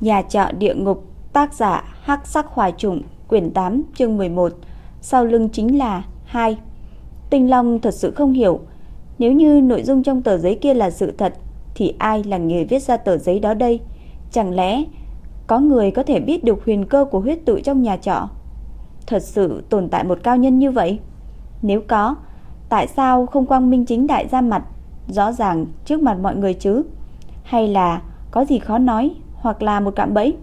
Nhà trọ địa ngục, tác giả Hắc Sắc Hoài Trùng, quyển 8, chương 11. Sau lưng chính là 2. Tinh Long thật sự không hiểu, nếu như nội dung trong tờ giấy kia là sự thật thì ai là người viết ra tờ giấy đó đây? Chẳng lẽ có người có thể biết được huyền cơ của huyết tự trong nhà trọ? Thật sự tồn tại một cao nhân như vậy? Nếu có, tại sao không quang minh chính đại ra mặt, rõ ràng trước mặt mọi người chứ? Hay là có gì khó nói hoặc là một cạm bẫy?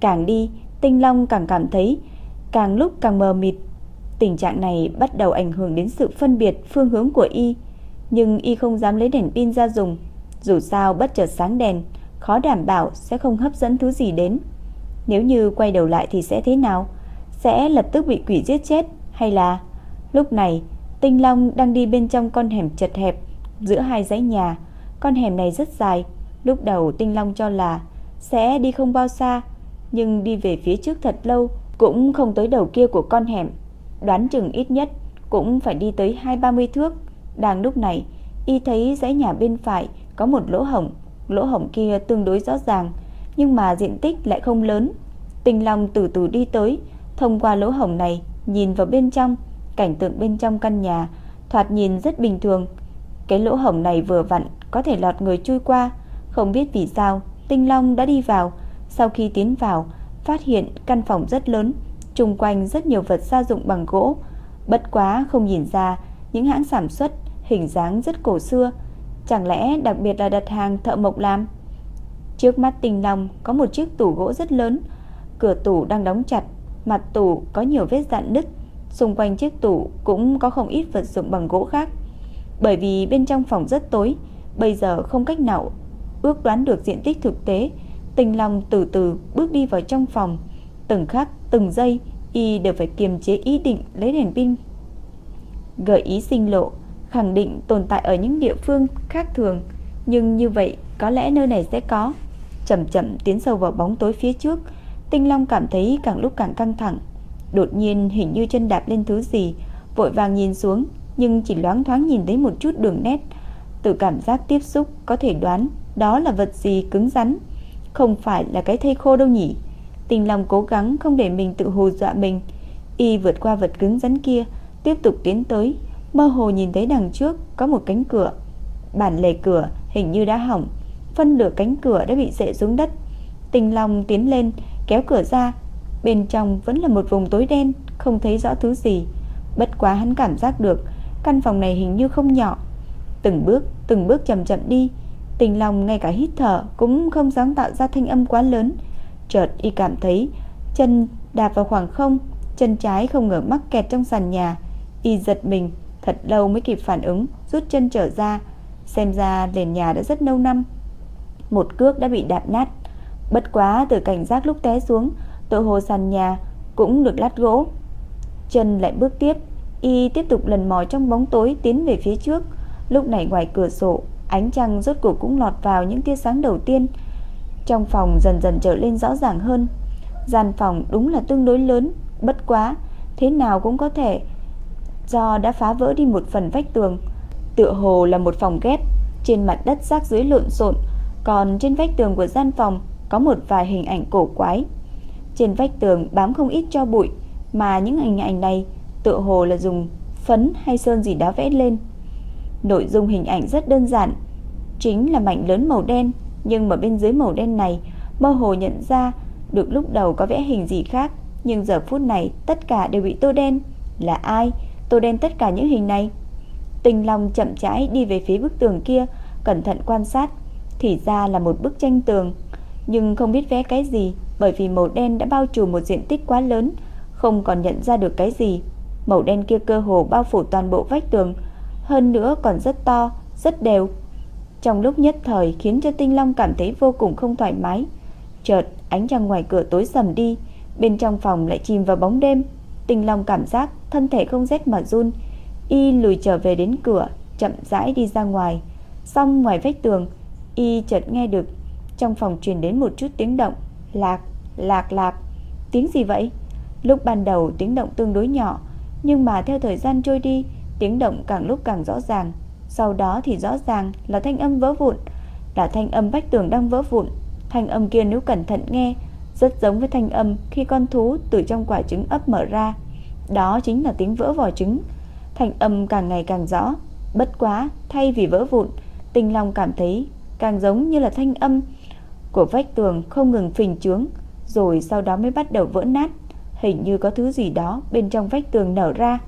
Càng đi, Tinh Long càng cảm thấy càng lúc càng mờ mịt. Tình trạng này bắt đầu ảnh hưởng đến sự phân biệt phương hướng của y, nhưng y không dám lấy đèn pin ra dùng, dù sao bất chợt sáng đèn, khó đảm bảo sẽ không hấp dẫn thứ gì đến. Nếu như quay đầu lại thì sẽ thế nào? Sẽ lập tức bị quỷ giết chết hay là lúc này Tinh Long đang đi bên trong con hẻm chật hẹp giữa hai dãy nhà. Con hẻm này rất dài, lúc đầu Tinh Long cho là sẽ đi không bao xa, nhưng đi về phía trước thật lâu cũng không tới đầu kia của con hẻm. Đoán chừng ít nhất cũng phải đi tới 2-30 thước. Đang lúc này, y thấy dãy nhà bên phải có một lỗ hổng, lỗ hổng kia tương đối rõ ràng, nhưng mà diện tích lại không lớn. Tinh Long từ từ đi tới, thông qua lỗ hổng này nhìn vào bên trong, cảnh tượng bên trong căn nhà thoạt nhìn rất bình thường. Cái lỗ hổng này vừa vặn có thể lọt người chui qua, không biết vì sao Tinh Long đã đi vào, sau khi tiến vào, phát hiện căn phòng rất lớn, xung quanh rất nhiều vật gia dụng bằng gỗ, bất quá không nhìn ra những hãng sản xuất hình dáng rất cổ xưa, chẳng lẽ đặc biệt là đặt hàng thợ mộc làm? Trước mắt Tinh Long có một chiếc tủ gỗ rất lớn, cửa tủ đang đóng chặt, mặt tủ có nhiều vết dạn nứt, xung quanh chiếc tủ cũng có không ít vật dụng bằng gỗ khác. Bởi vì bên trong phòng rất tối, bây giờ không cách nào ước đoán được diện tích thực tế, Tinh Long từ từ bước đi vào trong phòng, từng khắc từng giây y đều phải kiềm chế ý định lấy đèn pin. Gợi ý sinh lộ, khẳng định tồn tại ở những địa phương khác thường, nhưng như vậy có lẽ nơi này sẽ có. Chậm chậm tiến sâu vào bóng tối phía trước, Tinh Long cảm thấy càng lúc càng căng thẳng. Đột nhiên hình như chân đạp lên thứ gì, vội vàng nhìn xuống, nhưng chỉ loáng thoáng nhìn thấy một chút đường nét. Từ cảm giác tiếp xúc có thể đoán đó là vật gì cứng rắn, không phải là cái thây khô đâu nhỉ. Tình lòng cố gắng không để mình tự hù dọa mình, y vượt qua vật cứng rắn kia, tiếp tục tiến tới, mơ hồ nhìn thấy đằng trước có một cánh cửa. Bản lề cửa hình như đã hỏng, phân nửa cánh cửa đã bị rễ xuống đất. Tình lòng tiến lên, kéo cửa ra, bên trong vẫn là một vùng tối đen, không thấy rõ thứ gì. Bất quá hắn cảm giác được, căn phòng này hình như không nhỏ. Từng bước, từng bước chậm chậm đi, tình lòng ngay cả hít thở cũng không dám tạo ra thanh âm quá lớn. Chợt y cảm thấy chân đạp vào khoảng không, chân trái không ngờ mắc kẹt trong sàn nhà. Y giật mình, thật lâu mới kịp phản ứng, rút chân trở ra. Xem ra nền nhà đã rất lâu năm. Một cước đã bị đạp nát. Bất quá từ cảnh giác lúc té xuống, tội hồ sàn nhà cũng được lát gỗ. Chân lại bước tiếp, y tiếp tục lần mò trong bóng tối tiến về phía trước. Lúc này ngoài cửa sổ, ánh trăng rốt cuộc cũng lọt vào những tia sáng đầu tiên. Trong phòng dần dần trở lên rõ ràng hơn. Gian phòng đúng là tương đối lớn, bất quá, thế nào cũng có thể do đã phá vỡ đi một phần vách tường. Tựa hồ là một phòng ghép, trên mặt đất rác dưới lộn xộn, còn trên vách tường của gian phòng có một vài hình ảnh cổ quái. Trên vách tường bám không ít cho bụi, mà những hình ảnh này tựa hồ là dùng phấn hay sơn gì đó vẽ lên. Nội dung hình ảnh rất đơn giản, chính là mảnh lớn màu đen, nhưng mà bên dưới màu đen này mơ hồ nhận ra được lúc đầu có vẽ hình gì khác, nhưng giờ phút này tất cả đều bị tô đen. Là ai tô đen tất cả những hình này? Tình Long chậm rãi đi về phía bức tường kia, cẩn thận quan sát, thì ra là một bức tranh tường, nhưng không biết vẽ cái gì, bởi vì màu đen đã bao trùm một diện tích quá lớn, không còn nhận ra được cái gì. Màu đen kia cơ hồ bao phủ toàn bộ vách tường, hơn nữa còn rất to, rất đều. Trong lúc nhất thời khiến cho Tinh Long cảm thấy vô cùng không thoải mái. Chợt, ánh trăng ngoài cửa tối sầm đi, bên trong phòng lại chìm vào bóng đêm. Tinh Long cảm giác thân thể không rét mà run, y lùi trở về đến cửa, chậm rãi đi ra ngoài. Xong ngoài vách tường, y chợt nghe được trong phòng truyền đến một chút tiếng động, lạc, lạc lạc. Tiếng gì vậy? Lúc ban đầu tiếng động tương đối nhỏ, nhưng mà theo thời gian trôi đi, Tiếng động càng lúc càng rõ ràng Sau đó thì rõ ràng là thanh âm vỡ vụn Là thanh âm vách tường đang vỡ vụn Thanh âm kia nếu cẩn thận nghe, rất giống với thanh âm khi con thú từ trong quả trứng ấp mở ra. Đó chính là tiếng vỡ vỏ trứng. Thanh âm càng ngày càng rõ, bất quá thay vì vỡ vụn, Tinh Long cảm thấy càng giống như là thanh âm của vách tường không ngừng phình trướng, rồi sau đó mới bắt đầu vỡ nát, hình như có thứ gì đó bên trong vách tường nở ra.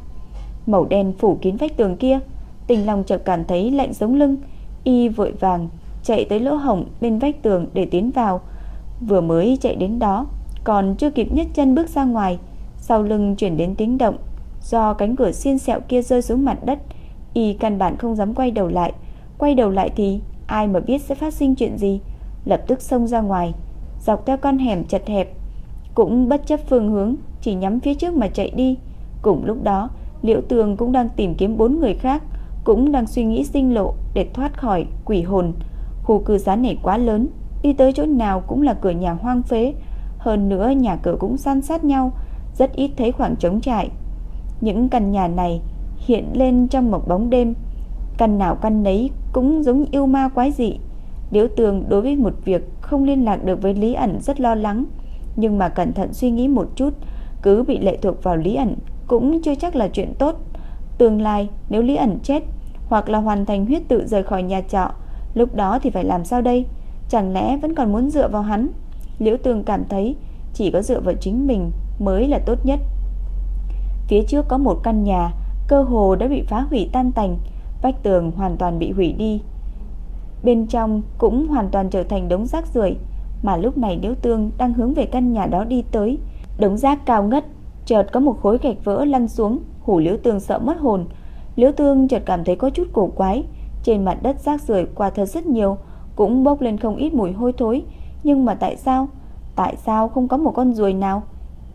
Màu đen phủ kín vách tường kia, tình Long chợt cảm thấy lạnh sống lưng, y vội vàng chạy tới lỗ hổng bên vách tường để tiến vào. Vừa mới chạy đến đó, còn chưa kịp nhấc chân bước ra ngoài, sau lưng chuyển đến tiếng động, do cánh cửa xiên xẹo kia rơi xuống mặt đất, y căn bản không dám quay đầu lại. Quay đầu lại thì ai mà biết sẽ phát sinh chuyện gì, lập tức xông ra ngoài, dọc theo con hẻm chật hẹp, cũng bất chấp phương hướng, chỉ nhắm phía trước mà chạy đi. Cùng lúc đó, Liễu Tường cũng đang tìm kiếm bốn người khác, cũng đang suy nghĩ sinh lộ để thoát khỏi quỷ hồn. Khu cư xá này quá lớn, đi tới chỗ nào cũng là cửa nhà hoang phế, hơn nữa nhà cửa cũng san sát nhau, rất ít thấy khoảng trống trải. Những căn nhà này hiện lên trong một bóng đêm, căn nào căn nấy cũng giống yêu ma quái dị. Liễu Tường đối với một việc không liên lạc được với Lý ẩn rất lo lắng, nhưng mà cẩn thận suy nghĩ một chút, cứ bị lệ thuộc vào Lý ẩn cũng chưa chắc là chuyện tốt. Tương lai nếu Lý ẩn chết hoặc là hoàn thành huyết tự rời khỏi nhà trọ, lúc đó thì phải làm sao đây? Chẳng lẽ vẫn còn muốn dựa vào hắn? Liễu Tường cảm thấy chỉ có dựa vào chính mình mới là tốt nhất. Phía trước có một căn nhà, cơ hồ đã bị phá hủy tan tành, vách tường hoàn toàn bị hủy đi. Bên trong cũng hoàn toàn trở thành đống rác rưởi, mà lúc này Liễu Tương đang hướng về căn nhà đó đi tới. Đống rác cao ngất, chợt có một khối gạch vỡ lăn xuống, hủ Liễu Tương sợ mất hồn. Liễu Tương chợt cảm thấy có chút cổ quái, trên mặt đất rác rưởi quả thật rất nhiều, cũng bốc lên không ít mùi hôi thối, nhưng mà tại sao? Tại sao không có một con ruồi nào?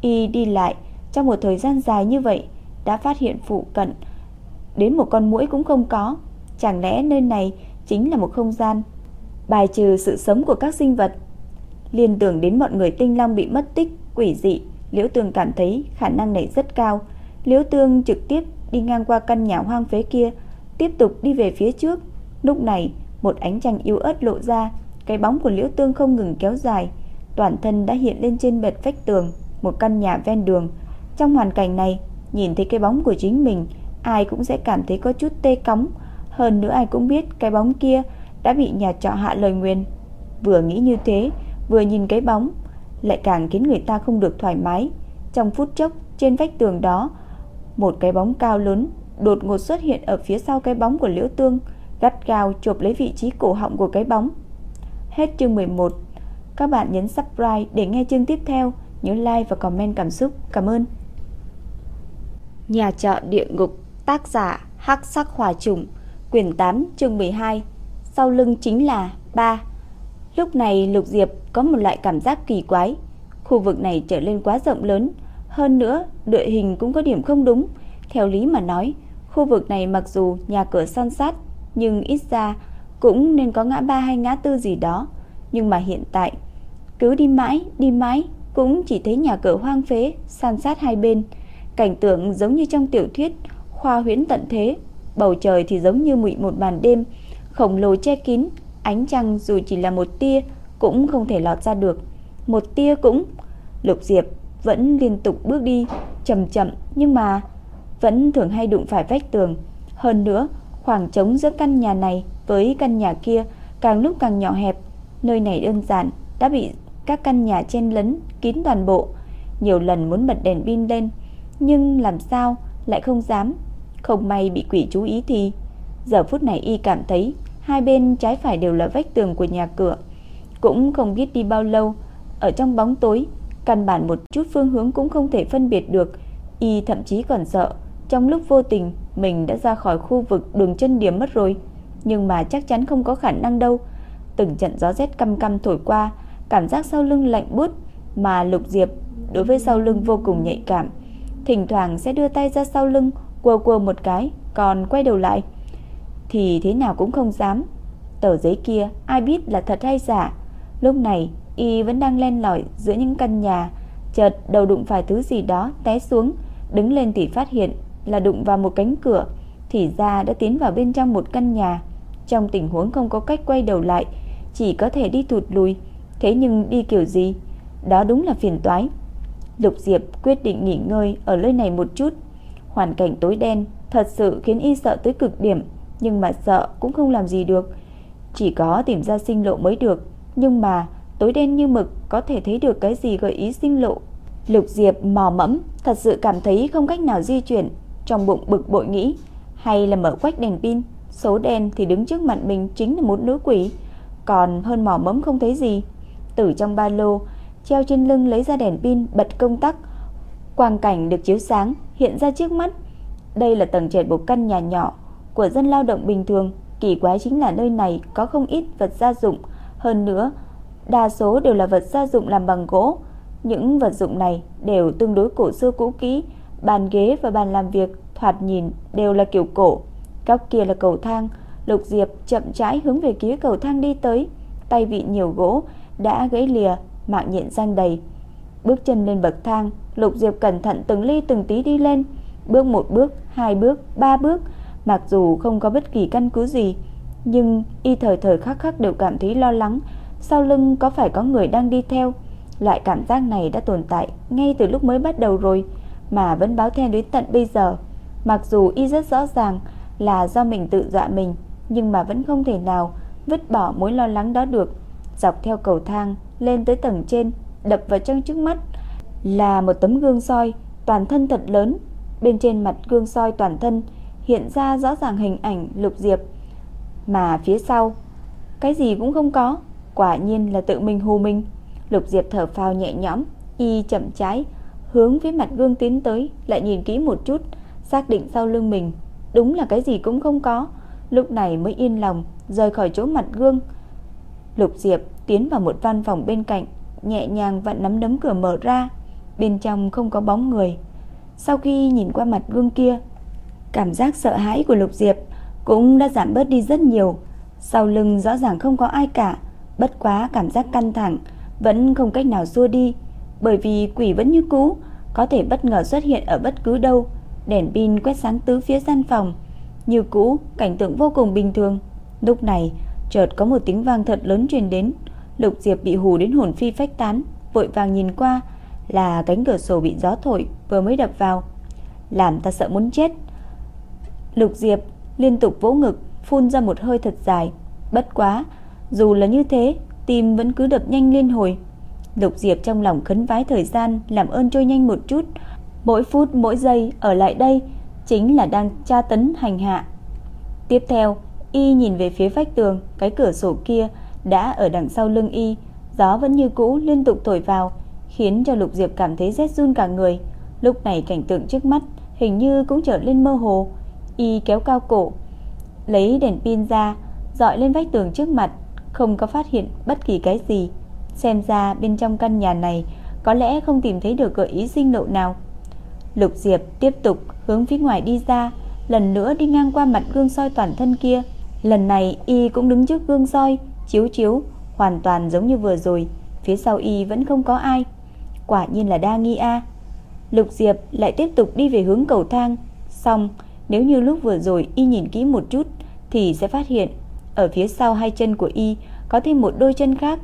Y đi lại trong một thời gian dài như vậy, đã phát hiện phụ cận đến một con muỗi cũng không có. Chẳng lẽ nơi này chính là một không gian bài trừ sự sống của các sinh vật? Liên tưởng đến mọi người tinh long bị mất tích, quỷ dị, Liễu Tường cảm thấy khả năng này rất cao. Liễu Tường trực tiếp đi ngang qua căn nhà hoang phế kia, tiếp tục đi về phía trước. Lúc này, một ánh trăng yếu ớt lộ ra, cái bóng của Liễu Tương không ngừng kéo dài, toàn thân đã hiện lên trên bệt vách tường, một căn nhà ven đường. Trong hoàn cảnh này, nhìn thấy cái bóng của chính mình, ai cũng sẽ cảm thấy có chút tê cóng, hơn nữa ai cũng biết cái bóng kia đã bị nhà trọ hạ lời nguyền. Vừa nghĩ như thế, vừa nhìn cái bóng, lại càng khiến người ta không được thoải mái. Trong phút chốc, trên vách tường đó, một cái bóng cao lớn đột ngột xuất hiện ở phía sau cái bóng của Liễu Tương, gắt gao chộp lấy vị trí cổ họng của cái bóng. Hết chương 11. Các bạn nhấn subscribe để nghe chương tiếp theo, nhớ like và comment cảm xúc. Cảm ơn. Nhà trọ địa ngục, tác giả Hắc Sắc Hỏa Trùng, quyển 8, chương 12. Sau lưng chính là 3. Lúc này Lục Diệp có một loại cảm giác kỳ quái, khu vực này trở lên quá rộng lớn, hơn nữa địa hình cũng có điểm không đúng. Theo lý mà nói, khu vực này mặc dù nhà cửa san sát, nhưng ít ra cũng nên có ngã ba hay ngã tư gì đó. Nhưng mà hiện tại, cứ đi mãi, đi mãi, cũng chỉ thấy nhà cửa hoang phế, san sát hai bên. Cảnh tượng giống như trong tiểu thuyết, khoa huyễn tận thế. Bầu trời thì giống như mụi một màn đêm, khổng lồ che kín, ánh trăng dù chỉ là một tia cũng không thể lọt ra được. Một tia cũng... Lục Diệp vẫn liên tục bước đi, chậm chậm nhưng mà vẫn thường hay đụng phải vách tường. Hơn nữa, khoảng trống giữa căn nhà này với căn nhà kia càng lúc càng nhỏ hẹp. Nơi này đơn giản đã bị các căn nhà chen lấn kín toàn bộ. Nhiều lần muốn bật đèn pin lên, nhưng làm sao lại không dám. Không may bị quỷ chú ý thì giờ phút này y cảm thấy hai bên trái phải đều là vách tường của nhà cửa. Cũng không biết đi bao lâu, ở trong bóng tối, căn bản một chút phương hướng cũng không thể phân biệt được. Y thậm chí còn sợ, trong lúc vô tình mình đã ra khỏi khu vực đường chân điểm mất rồi. Nhưng mà chắc chắn không có khả năng đâu. Từng trận gió rét căm căm thổi qua, cảm giác sau lưng lạnh buốt mà Lục Diệp đối với sau lưng vô cùng nhạy cảm. Thỉnh thoảng sẽ đưa tay ra sau lưng, quơ quơ một cái, còn quay đầu lại thì thế nào cũng không dám. Tờ giấy kia ai biết là thật hay giả. Lúc này, y vẫn đang len lỏi giữa những căn nhà, chợt đầu đụng phải thứ gì đó té xuống, đứng lên thì phát hiện là đụng vào một cánh cửa, thì ra đã tiến vào bên trong một căn nhà. Trong tình huống không có cách quay đầu lại, chỉ có thể đi thụt lùi, Thế nhưng đi kiểu gì? Đó đúng là phiền toái. Lục Diệp quyết định nghỉ ngơi ở nơi này một chút. Hoàn cảnh tối đen thật sự khiến y sợ tới cực điểm, nhưng mà sợ cũng không làm gì được. Chỉ có tìm ra sinh lộ mới được, nhưng mà tối đen như mực có thể thấy được cái gì gợi ý sinh lộ. Lục Diệp mò mẫm, thật sự cảm thấy không cách nào di chuyển, trong bụng bực bội nghĩ, hay là mở quách đèn pin, số đen thì đứng trước mặt mình chính là một nữ quỷ, còn hơn mò mẫm không thấy gì. Từ trong ba lô, treo trên lưng lấy ra đèn pin bật công tắc. Quang cảnh được chiếu sáng hiện ra trước mắt. Đây là tầng trệt một căn nhà nhỏ của dân lao động bình thường, kỳ quái chính là nơi này có không ít vật gia dụng, hơn nữa đa số đều là vật gia dụng làm bằng gỗ. Những vật dụng này đều tương đối cổ xưa cũ kỹ, bàn ghế và bàn làm việc thoạt nhìn đều là kiểu cổ. Góc kia là cầu thang, Lục Diệp chậm rãi hướng về phía cầu thang đi tới, tay vị nhiều gỗ đã gãy lìa, mạng nhện răng đầy. Bước chân lên bậc thang, Lục Diệp cẩn thận từng ly từng tí đi lên, bước một bước, hai bước, ba bước, mặc dù không có bất kỳ căn cứ gì, nhưng y thời thời khắc khắc đều cảm thấy lo lắng, sau lưng có phải có người đang đi theo. Loại cảm giác này đã tồn tại ngay từ lúc mới bắt đầu rồi, mà vẫn báo theo đến tận bây giờ. Mặc dù y rất rõ ràng là do mình tự dọa mình, nhưng mà vẫn không thể nào vứt bỏ mối lo lắng đó được. Dọc theo cầu thang lên tới tầng trên, đập vào trong trước mắt là một tấm gương soi toàn thân thật lớn. Bên trên mặt gương soi toàn thân hiện ra rõ ràng hình ảnh Lục Diệp, mà phía sau cái gì cũng không có, quả nhiên là tự mình hù mình. Lục Diệp thở phào nhẹ nhõm, y chậm trái hướng phía mặt gương tiến tới, lại nhìn kỹ một chút, xác định sau lưng mình đúng là cái gì cũng không có, lúc này mới yên lòng rời khỏi chỗ mặt gương. Lục Diệp tiến vào một văn phòng bên cạnh, nhẹ nhàng vặn nắm đấm cửa mở ra, bên trong không có bóng người. Sau khi nhìn qua mặt gương kia, cảm giác sợ hãi của Lục Diệp cũng đã giảm bớt đi rất nhiều. Sau lưng rõ ràng không có ai cả, bất quá cảm giác căng thẳng vẫn không cách nào xua đi, bởi vì quỷ vẫn như cũ, có thể bất ngờ xuất hiện ở bất cứ đâu. Đèn pin quét sáng tứ phía gian phòng, như cũ, cảnh tượng vô cùng bình thường. Lúc này, chợt có một tiếng vang thật lớn truyền đến, Lục Diệp bị hù đến hồn phi phách tán, vội vàng nhìn qua, là cánh cửa sổ bị gió thổi vừa mới đập vào, làm ta sợ muốn chết. Lục Diệp liên tục vỗ ngực, phun ra một hơi thật dài, bất quá, dù là như thế, tim vẫn cứ đập nhanh liên hồi. Lục Diệp trong lòng khấn vái thời gian làm ơn trôi nhanh một chút, mỗi phút mỗi giây ở lại đây chính là đang tra tấn hành hạ. Tiếp theo, y nhìn về phía vách tường, cái cửa sổ kia đã ở đằng sau lưng y, gió vẫn như cũ liên tục thổi vào, khiến cho Lục Diệp cảm thấy rét run cả người. Lúc này cảnh tượng trước mắt hình như cũng trở lên mơ hồ, y kéo cao cổ, lấy đèn pin ra, dọi lên vách tường trước mặt, không có phát hiện bất kỳ cái gì. Xem ra bên trong căn nhà này có lẽ không tìm thấy được gợi ý sinh lộ nào. Lục Diệp tiếp tục hướng phía ngoài đi ra, lần nữa đi ngang qua mặt gương soi toàn thân kia. Lần này y cũng đứng trước gương soi, chiếu chiếu, hoàn toàn giống như vừa rồi, phía sau y vẫn không có ai. Quả nhiên là đa nghi a. Lục Diệp lại tiếp tục đi về hướng cầu thang, xong, nếu như lúc vừa rồi y nhìn kỹ một chút thì sẽ phát hiện ở phía sau hai chân của y có thêm một đôi chân khác.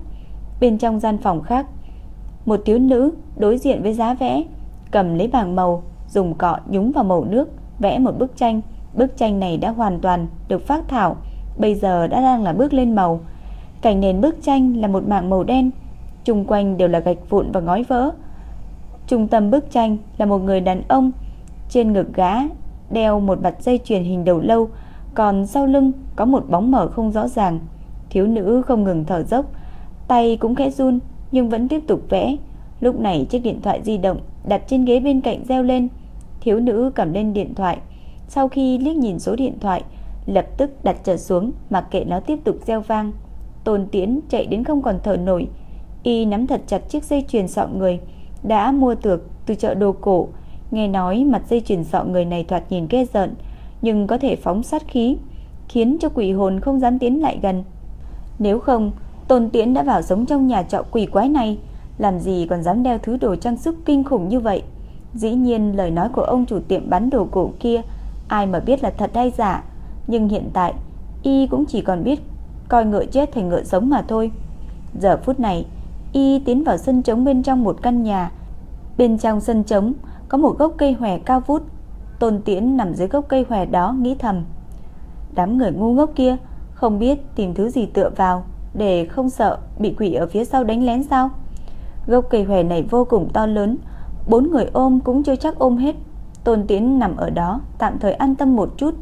Bên trong gian phòng khác, một thiếu nữ đối diện với giá vẽ, cầm lấy bảng màu, dùng cọ nhúng vào màu nước, vẽ một bức tranh. Bức tranh này đã hoàn toàn được phát thảo, bây giờ đã đang là bước lên màu. Cảnh nền bức tranh là một mảng màu đen, chung quanh đều là gạch vụn và ngói vỡ. Trung tâm bức tranh là một người đàn ông, trên ngực gã đeo một mặt dây chuyền hình đầu lâu, còn sau lưng có một bóng mờ không rõ ràng. Thiếu nữ không ngừng thở dốc, tay cũng khẽ run nhưng vẫn tiếp tục vẽ. Lúc này chiếc điện thoại di động đặt trên ghế bên cạnh reo lên. Thiếu nữ cầm lên điện thoại, sau khi liếc nhìn số điện thoại, lập tức đặt trở xuống mặc kệ nó tiếp tục reo vang. Tôn Tiễn chạy đến không còn thở nổi, y nắm thật chặt chiếc dây chuyền sọ người đã mua được từ chợ đồ cổ. Nghe nói mặt dây chuyền sọ người này thoạt nhìn ghê giận, nhưng có thể phóng sát khí, khiến cho quỷ hồn không dám tiến lại gần. Nếu không, Tôn Tiễn đã vào sống trong nhà trọ quỷ quái này, làm gì còn dám đeo thứ đồ trang sức kinh khủng như vậy. Dĩ nhiên lời nói của ông chủ tiệm bán đồ cổ kia, ai mà biết là thật hay giả, nhưng hiện tại, y cũng chỉ còn biết coi ngựa chết thành ngựa sống mà thôi. Giờ phút này, Y tiến vào sân trống bên trong một căn nhà. Bên trong sân trống có một gốc cây hòe cao vút. Tôn Tiễn nằm dưới gốc cây hòe đó nghĩ thầm. Đám người ngu ngốc kia không biết tìm thứ gì tựa vào để không sợ bị quỷ ở phía sau đánh lén sao? Gốc cây hòe này vô cùng to lớn, bốn người ôm cũng chưa chắc ôm hết. Tôn tiễn nằm ở đó, tạm thời an tâm một chút.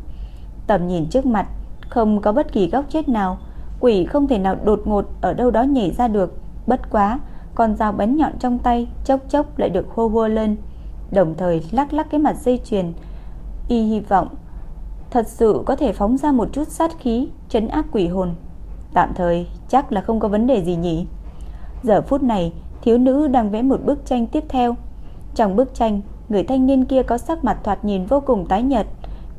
Tầm nhìn trước mặt, không có bất kỳ góc chết nào, quỷ không thể nào đột ngột ở đâu đó nhảy ra được. Bất quá, con dao bén nhọn trong tay chốc chốc lại được hô hô lên, đồng thời lắc lắc cái mặt dây chuyền. Y hy vọng thật sự có thể phóng ra một chút sát khí trấn áp quỷ hồn. Tạm thời chắc là không có vấn đề gì nhỉ. Giờ phút này, thiếu nữ đang vẽ một bức tranh tiếp theo. Trong bức tranh, người thanh niên kia có sắc mặt thoạt nhìn vô cùng tái nhợt.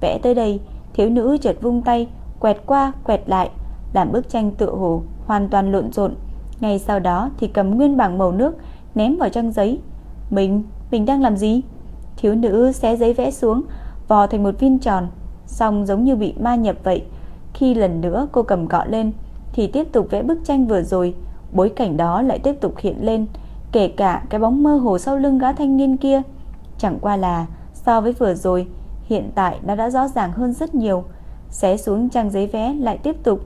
Vẽ tới đây, thiếu nữ chợt vung tay, quẹt qua, quẹt lại, làm bức tranh tựa hồ hoàn toàn lộn xộn. Ngay sau đó thì cầm nguyên bảng màu nước ném vào trang giấy. Mình, mình đang làm gì? Thiếu nữ xé giấy vẽ xuống, vò thành một viên tròn, xong giống như bị ma nhập vậy. Khi lần nữa cô cầm cọ lên thì tiếp tục vẽ bức tranh vừa rồi, bối cảnh đó lại tiếp tục hiện lên, kể cả cái bóng mơ hồ sau lưng gã thanh niên kia. Chẳng qua là so với vừa rồi, hiện tại nó đã rõ ràng hơn rất nhiều. Xé xuống trang giấy vẽ lại tiếp tục,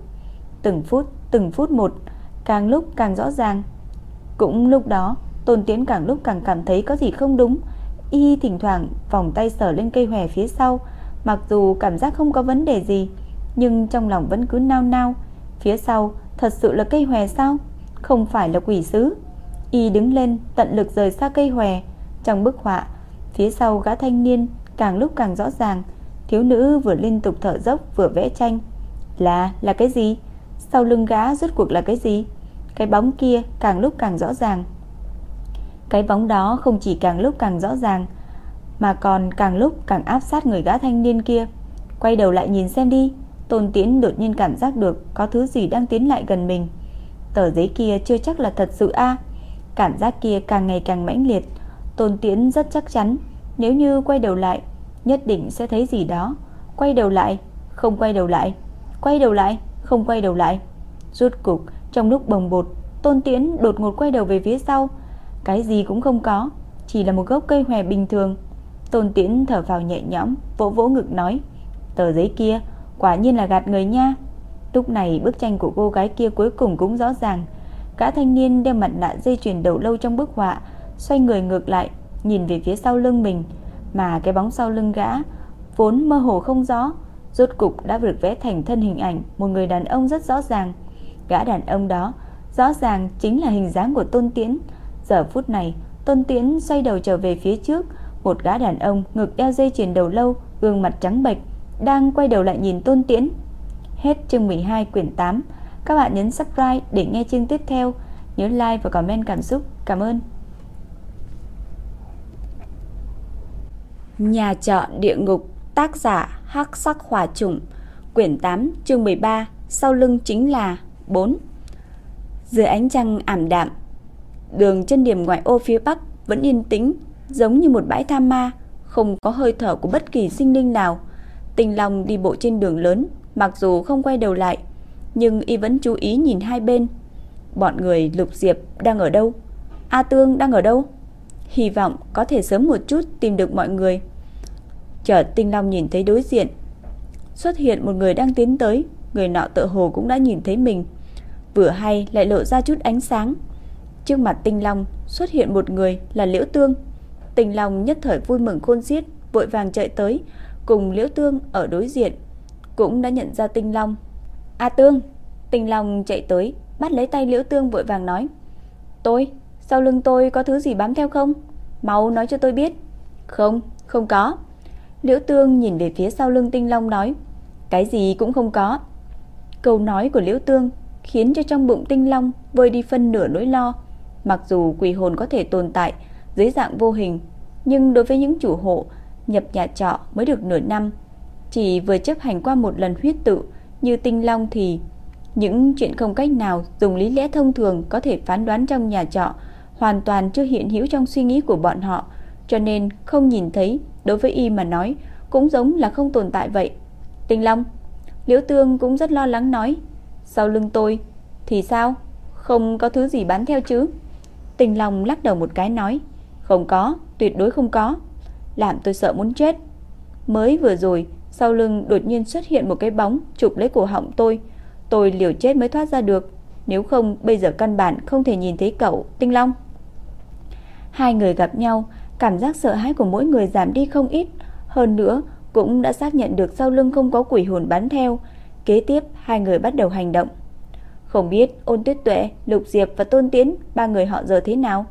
từng phút, từng phút một, càng lúc càng rõ ràng. Cũng lúc đó, Tôn Tiến càng lúc càng cảm thấy có gì không đúng. Y thỉnh thoảng vòng tay sờ lên cây hòe phía sau, mặc dù cảm giác không có vấn đề gì, nhưng trong lòng vẫn cứ nao nao. Phía sau thật sự là cây hòe sao? Không phải là quỷ sứ. Y đứng lên, tận lực rời xa cây hòe. Trong bức họa, phía sau gã thanh niên càng lúc càng rõ ràng, thiếu nữ vừa liên tục thở dốc vừa vẽ tranh. Là, là cái gì? Sau lưng gã rốt cuộc là cái gì? Cái bóng kia càng lúc càng rõ ràng. Cái bóng đó không chỉ càng lúc càng rõ ràng, mà còn càng lúc càng áp sát người gã thanh niên kia. Quay đầu lại nhìn xem đi, Tôn Tiến đột nhiên cảm giác được có thứ gì đang tiến lại gần mình. Tờ giấy kia chưa chắc là thật sự a. Cảm giác kia càng ngày càng mãnh liệt. Tôn Tiến rất chắc chắn, nếu như quay đầu lại, nhất định sẽ thấy gì đó. Quay đầu lại, không quay đầu lại, quay đầu lại, không quay đầu lại. Rút cục, trong lúc bồng bột, Tôn Tiến đột ngột quay đầu về phía sau. Cái gì cũng không có, chỉ là một gốc cây hòe bình thường. Tôn tiễn thở vào nhẹ nhõm, vỗ vỗ ngực nói: "Tờ giấy kia Quả nhiên là gạt người nha. Lúc này bức tranh của cô gái kia cuối cùng cũng rõ ràng. Cả thanh niên đeo mặt nạ dây chuyền đầu lâu trong bức họa Xoay người ngược lại Nhìn về phía sau lưng mình. Mà cái bóng sau lưng gã Vốn mơ hồ không rõ Rốt cục đã được vẽ thành thân hình ảnh Một người đàn ông rất rõ ràng. Gã đàn ông đó Rõ ràng chính là hình dáng của Tôn Tiễn. Giờ phút này Tôn Tiễn xoay đầu trở về phía trước Một gã đàn ông ngực đeo dây chuyền đầu lâu Gương mặt trắng bệch đang quay đầu lại nhìn Tôn Tiễn. Hết chương 12 quyển 8. Các bạn nhấn subscribe để nghe chương tiếp theo. Nhớ like và comment cảm xúc. Cảm ơn. Nhà trọ địa ngục, tác giả Hắc Sắc Hỏa Trùng, quyển 8, chương 13, sau lưng chính là 4. Dưới ánh trăng ảm đạm, đường chân điểm ngoại ô phía bắc vẫn yên tĩnh, giống như một bãi tham ma, không có hơi thở của bất kỳ sinh linh nào. Tinh Long đi bộ trên đường lớn, mặc dù không quay đầu lại, nhưng y vẫn chú ý nhìn hai bên. Bọn người Lục Diệp đang ở đâu? A Tương đang ở đâu? Hy vọng có thể sớm một chút tìm được mọi người. Chợt Tinh Long nhìn thấy đối diện, xuất hiện một người đang tiến tới, người nọ tự hồ cũng đã nhìn thấy mình. Vừa hay lại lộ ra chút ánh sáng. Trước mặt Tinh Long xuất hiện một người là Liễu Tương. Tinh Long nhất thời vui mừng khôn xiết, vội vàng chạy tới, cùng Liễu Tương ở đối diện cũng đã nhận ra Tinh Long. "A Tương!" Tinh Long chạy tới, bắt lấy tay Liễu Tương vội vàng nói: "Tôi, sau lưng tôi có thứ gì bám theo không? Mau nói cho tôi biết." "Không, không có." Liễu Tương nhìn về phía sau lưng Tinh Long nói: "Cái gì cũng không có." Câu nói của Liễu Tương khiến cho trong bụng Tinh Long vơi đi phân nửa nỗi lo. Mặc dù quỷ hồn có thể tồn tại dưới dạng vô hình, nhưng đối với những chủ hộ nhập nhà trọ mới được nửa năm, chỉ vừa chấp hành qua một lần huyết tự như tinh long thì những chuyện không cách nào dùng lý lẽ thông thường có thể phán đoán trong nhà trọ hoàn toàn chưa hiện hữu trong suy nghĩ của bọn họ, cho nên không nhìn thấy đối với y mà nói cũng giống là không tồn tại vậy. Tinh Long, Liễu Tương cũng rất lo lắng nói, sau lưng tôi thì sao? Không có thứ gì bám theo chứ? Tình Long lắc đầu một cái nói, không có, tuyệt đối không có, làm tôi sợ muốn chết. Mới vừa rồi, sau lưng đột nhiên xuất hiện một cái bóng chụp lấy cổ họng tôi, tôi liều chết mới thoát ra được, nếu không bây giờ căn bản không thể nhìn thấy cậu, Tinh Long. Hai người gặp nhau, cảm giác sợ hãi của mỗi người giảm đi không ít, hơn nữa cũng đã xác nhận được sau lưng không có quỷ hồn bắn theo. Kế tiếp, hai người bắt đầu hành động. Không biết Ôn Tuyết Tuệ, Lục Diệp và Tôn Tiến ba người họ giờ thế nào?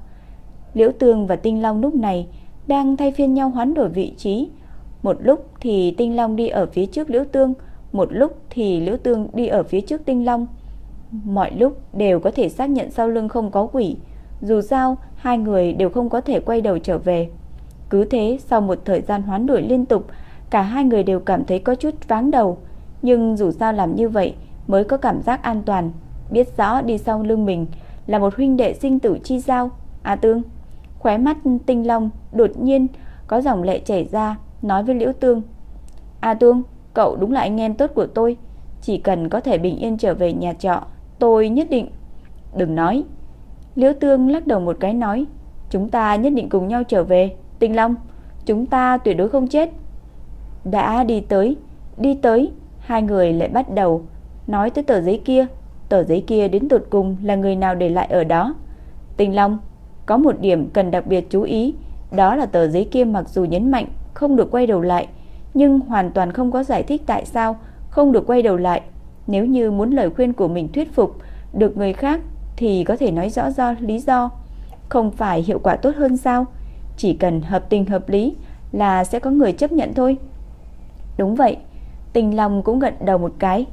Liễu Tương và Tinh Long lúc này đang thay phiên nhau hoán đổi vị trí. Một lúc thì Tinh Long đi ở phía trước Liễu Tương, một lúc thì Liễu Tương đi ở phía trước Tinh Long. Mọi lúc đều có thể xác nhận sau lưng không có quỷ, dù sao hai người đều không có thể quay đầu trở về. Cứ thế sau một thời gian hoán đổi liên tục, cả hai người đều cảm thấy có chút váng đầu, nhưng dù sao làm như vậy mới có cảm giác an toàn, biết rõ đi sau lưng mình là một huynh đệ sinh tử chi giao. A Tương, khóe mắt Tinh Long đột nhiên có dòng lệ chảy ra, nói với Liễu Tương: "A Tương, cậu đúng là anh em tốt của tôi, chỉ cần có thể bình yên trở về nhà trọ, tôi nhất định." "Đừng nói." Liễu Tương lắc đầu một cái nói: "Chúng ta nhất định cùng nhau trở về, Tinh Long, chúng ta tuyệt đối không chết." Đã đi tới, đi tới, hai người lại bắt đầu nói tới tờ giấy kia, tờ giấy kia đến tụt cùng là người nào để lại ở đó. tình Long, có một điểm cần đặc biệt chú ý, đó là tờ giấy kia mặc dù nhấn mạnh không được quay đầu lại, nhưng hoàn toàn không có giải thích tại sao không được quay đầu lại. Nếu như muốn lời khuyên của mình thuyết phục được người khác thì có thể nói rõ do lý do, không phải hiệu quả tốt hơn sao? Chỉ cần hợp tình hợp lý là sẽ có người chấp nhận thôi. Đúng vậy, Tình Long cũng gật đầu một cái.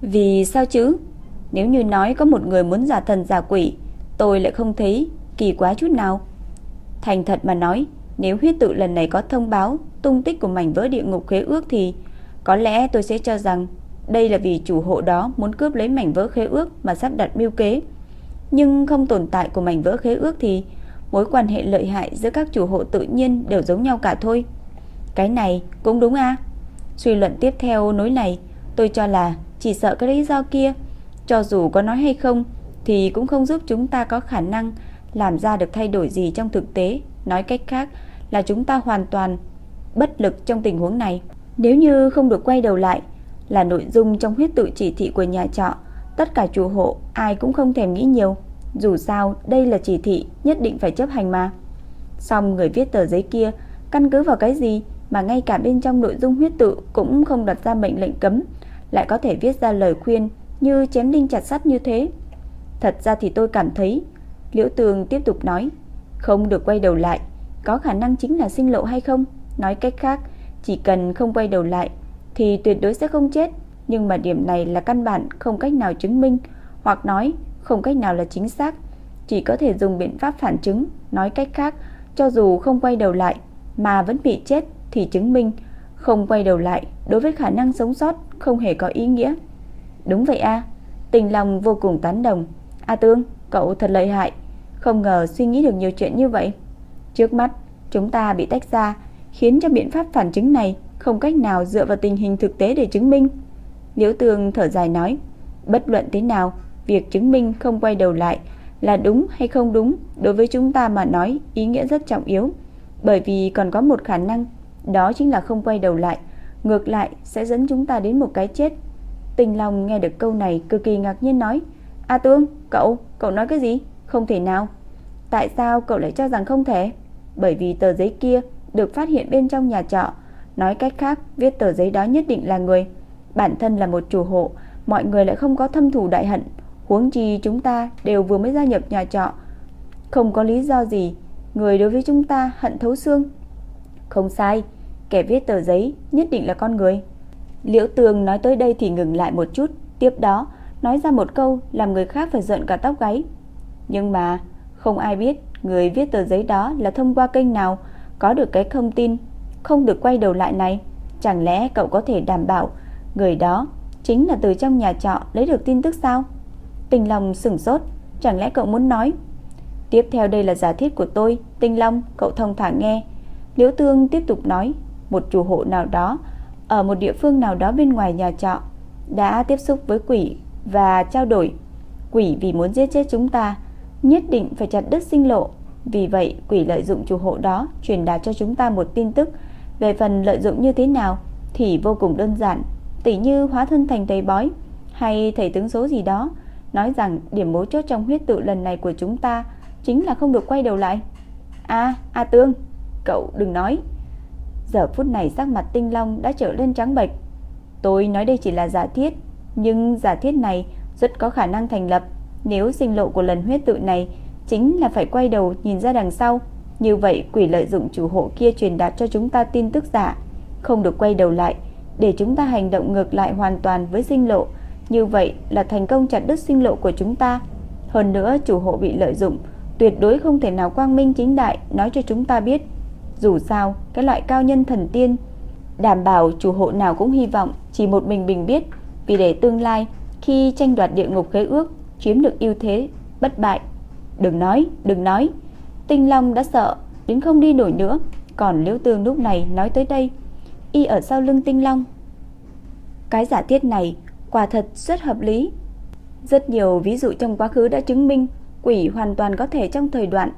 Vì sao chứ? Nếu như nói có một người muốn giả thần giả quỷ, tôi lại không thấy kỳ quá chút nào. Thành thật mà nói, nếu huyết tự lần này có thông báo tung tích của mảnh vỡ địa ngục khế ước thì có lẽ tôi sẽ cho rằng đây là vì chủ hộ đó muốn cướp lấy mảnh vỡ khế ước mà sắp đặt mưu kế. Nhưng không tồn tại của mảnh vỡ khế ước thì mối quan hệ lợi hại giữa các chủ hộ tự nhiên đều giống nhau cả thôi. Cái này cũng đúng à? Suy luận tiếp theo nối này, tôi cho là chỉ sợ cái lý do kia, cho dù có nói hay không thì cũng không giúp chúng ta có khả năng làm ra được thay đổi gì trong thực tế, nói cách khác là chúng ta hoàn toàn bất lực trong tình huống này. Nếu như không được quay đầu lại là nội dung trong huyết tự chỉ thị của nhà trọ, tất cả chủ hộ ai cũng không thèm nghĩ nhiều, dù sao đây là chỉ thị nhất định phải chấp hành mà. Xong người viết tờ giấy kia căn cứ vào cái gì mà ngay cả bên trong nội dung huyết tự cũng không đặt ra mệnh lệnh cấm, lại có thể viết ra lời khuyên như chém đinh chặt sắt như thế. Thật ra thì tôi cảm thấy, Liễu Tường tiếp tục nói, không được quay đầu lại, có khả năng chính là sinh lộ hay không? Nói cách khác, chỉ cần không quay đầu lại thì tuyệt đối sẽ không chết, nhưng mà điểm này là căn bản không cách nào chứng minh, hoặc nói không cách nào là chính xác, chỉ có thể dùng biện pháp phản chứng, nói cách khác, cho dù không quay đầu lại mà vẫn bị chết thì chứng minh không quay đầu lại đối với khả năng sống sót không hề có ý nghĩa. Đúng vậy a, Tình lòng vô cùng tán đồng. A Tương, cậu thật lợi hại, không ngờ suy nghĩ được nhiều chuyện như vậy. Trước mắt, chúng ta bị tách ra, khiến cho biện pháp phản chứng này không cách nào dựa vào tình hình thực tế để chứng minh. Liễu Tương thở dài nói, bất luận thế nào, việc chứng minh không quay đầu lại là đúng hay không đúng đối với chúng ta mà nói ý nghĩa rất trọng yếu, bởi vì còn có một khả năng đó chính là không quay đầu lại, ngược lại sẽ dẫn chúng ta đến một cái chết. Tình lòng nghe được câu này cực kỳ ngạc nhiên nói: "A Tương, cậu, cậu nói cái gì? Không thể nào?" "Tại sao cậu lại cho rằng không thể?" "Bởi vì tờ giấy kia được phát hiện bên trong nhà trọ, nói cách khác, viết tờ giấy đó nhất định là người. Bản thân là một chủ hộ, mọi người lại không có thâm thù đại hận, huống chi chúng ta đều vừa mới gia nhập nhà trọ, không có lý do gì người đối với chúng ta hận thấu xương." "Không sai." Kẻ viết tờ giấy nhất định là con người Liễu Tường nói tới đây thì ngừng lại một chút. Tiếp đó, nói ra một câu Làm người khác phải giận cả tóc gáy. Nhưng mà, không ai biết Người viết tờ giấy đó là thông qua kênh nào, Có được cái thông tin, Không được quay đầu lại này. Chẳng lẽ cậu có thể đảm bảo Người đó chính là từ trong nhà trọ Lấy được tin tức sao? Tình Long sửng sốt, Chẳng lẽ cậu muốn nói? Tiếp theo đây là giả thiết của tôi, Tinh Long, cậu thông thả nghe. Liễu Tương tiếp tục nói, một chủ hộ nào đó ở một địa phương nào đó bên ngoài nhà trọ đã tiếp xúc với quỷ và trao đổi. Quỷ vì muốn giết chết chúng ta nhất định phải chặt đứt sinh lộ. Vì vậy, quỷ lợi dụng chủ hộ đó truyền đạt cho chúng ta một tin tức về phần lợi dụng như thế nào thì vô cùng đơn giản, tỉ như hóa thân thành thầy bói hay thầy tướng số gì đó, nói rằng điểm mấu chốt trong huyết tự lần này của chúng ta chính là không được quay đầu lại. A, A Tương, cậu đừng nói. Giờ phút này sắc mặt Tinh Long đã trở lên trắng bệch. Tôi nói đây chỉ là giả thiết, nhưng giả thiết này rất có khả năng thành lập. Nếu sinh lộ của lần huyết tự này chính là phải quay đầu nhìn ra đằng sau, như vậy quỷ lợi dụng chủ hộ kia truyền đạt cho chúng ta tin tức giả, không được quay đầu lại, để chúng ta hành động ngược lại hoàn toàn với sinh lộ. Như vậy là thành công chặt đứt sinh lộ của chúng ta. Hơn nữa chủ hộ bị lợi dụng, tuyệt đối không thể nào quang minh chính đại nói cho chúng ta biết. Dù sao, cái loại cao nhân thần tiên đảm bảo chủ hộ nào cũng hy vọng chỉ một mình bình biết, vì để tương lai khi tranh đoạt địa ngục khế ước chiếm được ưu thế bất bại. Đừng nói, đừng nói. Tinh Long đã sợ đến không đi nổi nữa, còn Liễu Tương lúc này nói tới đây, y ở sau lưng Tinh Long. Cái giả thiết này quả thật rất hợp lý. Rất nhiều ví dụ trong quá khứ đã chứng minh quỷ hoàn toàn có thể trong thời đoạn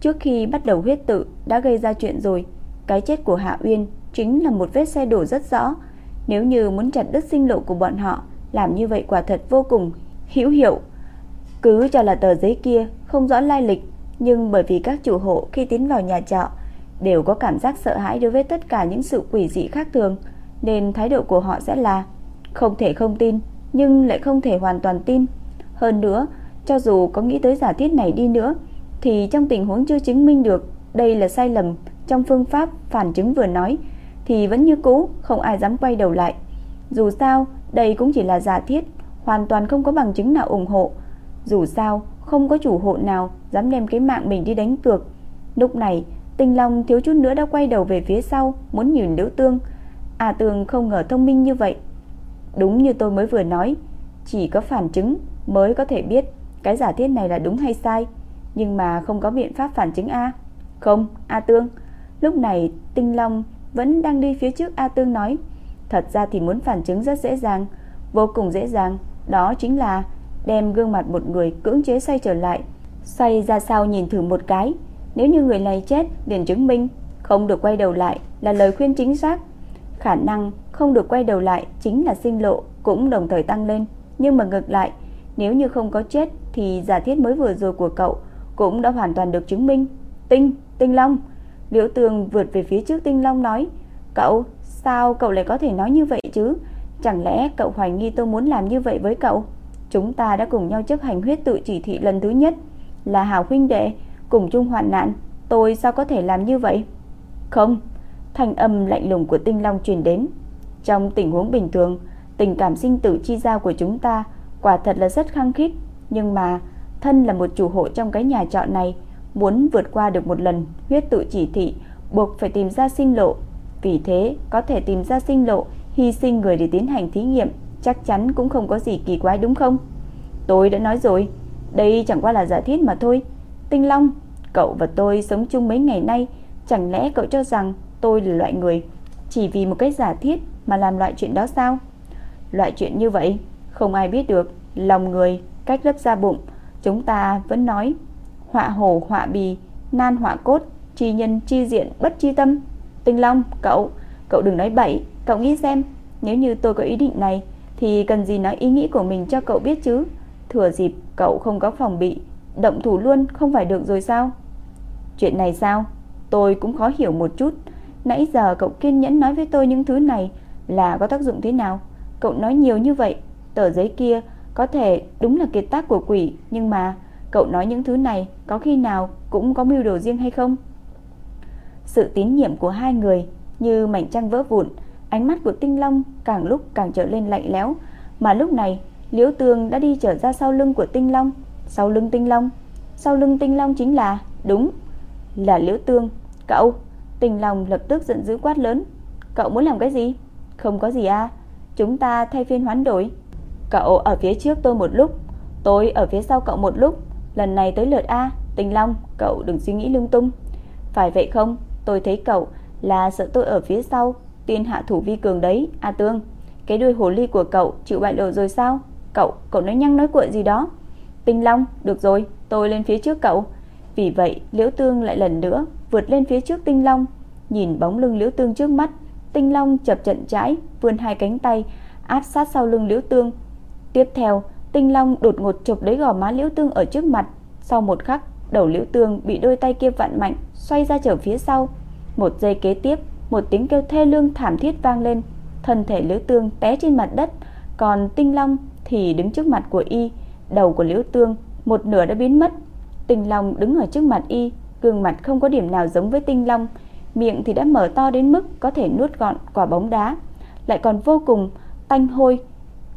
trước khi bắt đầu huyết tự đã gây ra chuyện rồi. Cái chết của Hạ Uyên chính là một vết xe đổ rất rõ. Nếu như muốn chặt đứt sinh lộ của bọn họ, làm như vậy quả thật vô cùng hữu hiệu. Cứ cho là tờ giấy kia không rõ lai lịch, nhưng bởi vì các chủ hộ khi tiến vào nhà trọ đều có cảm giác sợ hãi đối với tất cả những sự quỷ dị khác thường, nên thái độ của họ sẽ là không thể không tin, nhưng lại không thể hoàn toàn tin. Hơn nữa, cho dù có nghĩ tới giả thiết này đi nữa, thì trong tình huống chưa chứng minh được đây là sai lầm trong phương pháp phản chứng vừa nói, thì vẫn như cũ, không ai dám quay đầu lại. Dù sao, đây cũng chỉ là giả thiết, hoàn toàn không có bằng chứng nào ủng hộ. Dù sao, không có chủ hộ nào dám đem cái mạng mình đi đánh cược. Lúc này, tình Long thiếu chút nữa đã quay đầu về phía sau, muốn nhìn Liễu Tương. À Tương không ngờ thông minh như vậy. Đúng như tôi mới vừa nói, chỉ có phản chứng mới có thể biết cái giả thiết này là đúng hay sai, nhưng mà không có biện pháp phản chứng a. Không, A Tương. Lúc này Tinh Long vẫn đang đi phía trước A Tương nói, thật ra thì muốn phản chứng rất dễ dàng, vô cùng dễ dàng, đó chính là đem gương mặt một người cưỡng chế xoay trở lại, xoay ra sau nhìn thử một cái, nếu như người này chết liền chứng minh không được quay đầu lại là lời khuyên chính xác. Khả năng không được quay đầu lại chính là sinh lộ cũng đồng thời tăng lên, nhưng mà ngược lại, nếu như không có chết thì giả thiết mới vừa rồi của cậu cũng đã hoàn toàn được chứng minh. Tinh, Tinh Long. Liễu Tường vượt về phía trước Tinh Long nói, "Cậu, sao cậu lại có thể nói như vậy chứ? Chẳng lẽ cậu hoài nghi tôi muốn làm như vậy với cậu? Chúng ta đã cùng nhau chấp hành huyết tự chỉ thị lần thứ nhất, là hảo huynh đệ, cùng chung hoạn nạn, tôi sao có thể làm như vậy?" "Không." Thanh âm lạnh lùng của Tinh Long truyền đến. Trong tình huống bình thường, tình cảm sinh tử chi giao của chúng ta quả thật là rất khăng khít, nhưng mà thân là một chủ hộ trong cái nhà trọ này, muốn vượt qua được một lần huyết tự chỉ thị, buộc phải tìm ra sinh lộ. Vì thế, có thể tìm ra sinh lộ, hy sinh người để tiến hành thí nghiệm, chắc chắn cũng không có gì kỳ quái đúng không? Tôi đã nói rồi, đây chẳng qua là giả thiết mà thôi. Tinh Long, cậu và tôi sống chung mấy ngày nay, chẳng lẽ cậu cho rằng tôi là loại người chỉ vì một cái giả thiết mà làm loại chuyện đó sao? Loại chuyện như vậy, không ai biết được, lòng người, cách lấp ra bụng, chúng ta vẫn nói họa hổ họa bì, nan họa cốt, chi nhân chi diện bất chi tâm. Tinh Long, cậu, cậu đừng nói bậy, cậu nghĩ xem, nếu như tôi có ý định này thì cần gì nói ý nghĩ của mình cho cậu biết chứ? Thừa dịp cậu không có phòng bị, động thủ luôn không phải được rồi sao? Chuyện này sao? Tôi cũng khó hiểu một chút. Nãy giờ cậu kiên nhẫn nói với tôi những thứ này là có tác dụng thế nào? Cậu nói nhiều như vậy, tờ giấy kia có thể đúng là kiệt tác của quỷ, nhưng mà cậu nói những thứ này có khi nào cũng có mưu đồ riêng hay không? Sự tín nhiệm của hai người như mảnh trăng vỡ vụn, ánh mắt của Tinh Long càng lúc càng trở lên lạnh lẽo, mà lúc này, Liễu Tường đã đi trở ra sau lưng của Tinh Long, sau lưng Tinh Long, sau lưng Tinh Long chính là, đúng, là Liễu Tương. Cậu, Tinh Long lập tức giận dữ quát lớn, cậu muốn làm cái gì? Không có gì à, chúng ta thay phiên hoán đổi. Cậu ở phía trước tôi một lúc, tôi ở phía sau cậu một lúc, lần này tới lượt A, Tinh Long, cậu đừng suy nghĩ lung tung. Phải vậy không? Tôi thấy cậu là sợ tôi ở phía sau, tiên hạ thủ vi cường đấy, A Tương. Cái đuôi hồ ly của cậu chịu bại lộ rồi sao? Cậu, cậu nói nhăng nói cuội gì đó. Tinh Long, được rồi, tôi lên phía trước cậu. Vì vậy, Liễu Tương lại lần nữa vượt lên phía trước Tinh Long, nhìn bóng lưng Liễu Tương trước mắt, Tinh Long chập trận trái, vươn hai cánh tay áp sát sau lưng Liễu Tương. Tiếp theo, Tinh Long đột ngột chụp lấy gò má Liễu Tương ở trước mặt, sau một khắc, đầu Liễu Tương bị đôi tay kia vặn mạnh, xoay ra trở phía sau. Một giây kế tiếp, một tiếng kêu thê lương thảm thiết vang lên, thân thể Liễu Tương té trên mặt đất, còn Tinh Long thì đứng trước mặt của y, đầu của Liễu Tương một nửa đã biến mất. Tinh Long đứng ở trước mặt y, gương mặt không có điểm nào giống với Tinh Long, miệng thì đã mở to đến mức có thể nuốt gọn quả bóng đá, lại còn vô cùng tanh hôi.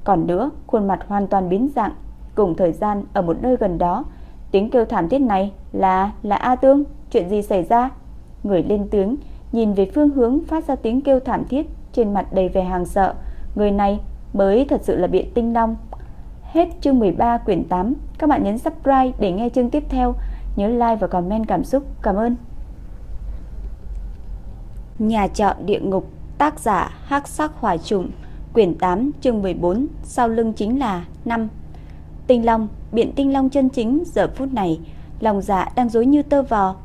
Còn nữa, khuôn mặt hoàn toàn biến dạng, cùng thời gian ở một nơi gần đó, tiếng kêu thảm thiết này là là A Tương, chuyện gì xảy ra? Người lên tiếng, nhìn về phương hướng phát ra tiếng kêu thảm thiết, trên mặt đầy vẻ hàng sợ, người này mới thật sự là biện tinh long. Hết chương 13 quyển 8, các bạn nhấn subscribe để nghe chương tiếp theo, nhớ like và comment cảm xúc. Cảm ơn. Nhà trọ địa ngục, tác giả Hắc Sắc hoài Trùng, quyển 8, chương 14, sau lưng chính là 5. Tinh Long, biện Tinh Long chân chính giờ phút này, lòng dạ đang dối như tơ vò.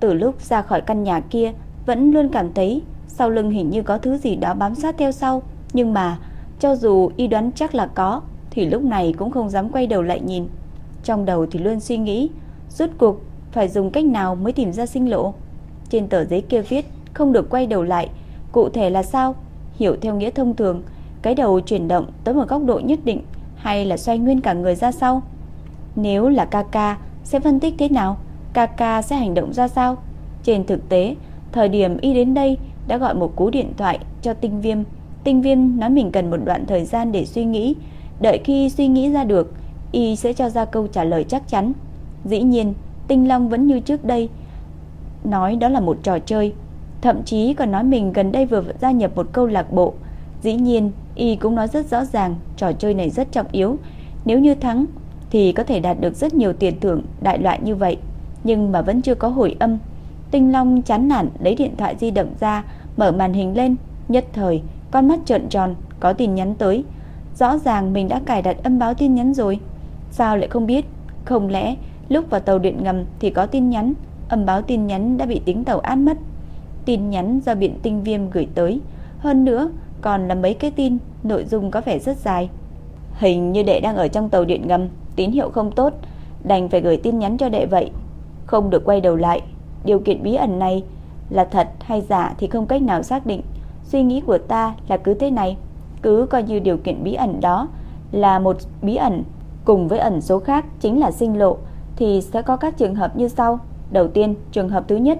Từ lúc ra khỏi căn nhà kia, vẫn luôn cảm thấy sau lưng hình như có thứ gì đó bám sát theo sau, nhưng mà cho dù y đoán chắc là có, thì lúc này cũng không dám quay đầu lại nhìn. Trong đầu thì luôn suy nghĩ, rốt cuộc phải dùng cách nào mới tìm ra sinh lộ. Trên tờ giấy kia viết không được quay đầu lại, cụ thể là sao? Hiểu theo nghĩa thông thường, cái đầu chuyển động tới một góc độ nhất định hay là xoay nguyên cả người ra sau? Nếu là Kaka sẽ phân tích thế nào? Kaka sẽ hành động ra sao? Trên thực tế, thời điểm y đến đây đã gọi một cú điện thoại cho Tinh Viêm. Tinh Viêm nói mình cần một đoạn thời gian để suy nghĩ, đợi khi suy nghĩ ra được, y sẽ cho ra câu trả lời chắc chắn. Dĩ nhiên, Tinh Long vẫn như trước đây, nói đó là một trò chơi, thậm chí còn nói mình gần đây vừa gia nhập một câu lạc bộ. Dĩ nhiên, y cũng nói rất rõ ràng, trò chơi này rất trọng yếu, nếu như thắng thì có thể đạt được rất nhiều tiền thưởng đại loại như vậy, nhưng mà vẫn chưa có hồi âm. Tinh Long chán nản lấy điện thoại di động ra, mở màn hình lên, nhất thời con mắt trợn tròn, có tin nhắn tới. Rõ ràng mình đã cài đặt âm báo tin nhắn rồi, sao lại không biết? Không lẽ lúc vào tàu điện ngầm thì có tin nhắn, âm báo tin nhắn đã bị tính tàu át mất. Tin nhắn do Biện Tinh Viêm gửi tới, hơn nữa còn là mấy cái tin, nội dung có vẻ rất dài. Hình như đệ đang ở trong tàu điện ngầm, tín hiệu không tốt, đành phải gửi tin nhắn cho đệ vậy, không được quay đầu lại. Điều kiện bí ẩn này là thật hay giả thì không cách nào xác định. Suy nghĩ của ta là cứ thế này, cứ coi như điều kiện bí ẩn đó là một bí ẩn cùng với ẩn số khác chính là sinh lộ thì sẽ có các trường hợp như sau. Đầu tiên, trường hợp thứ nhất,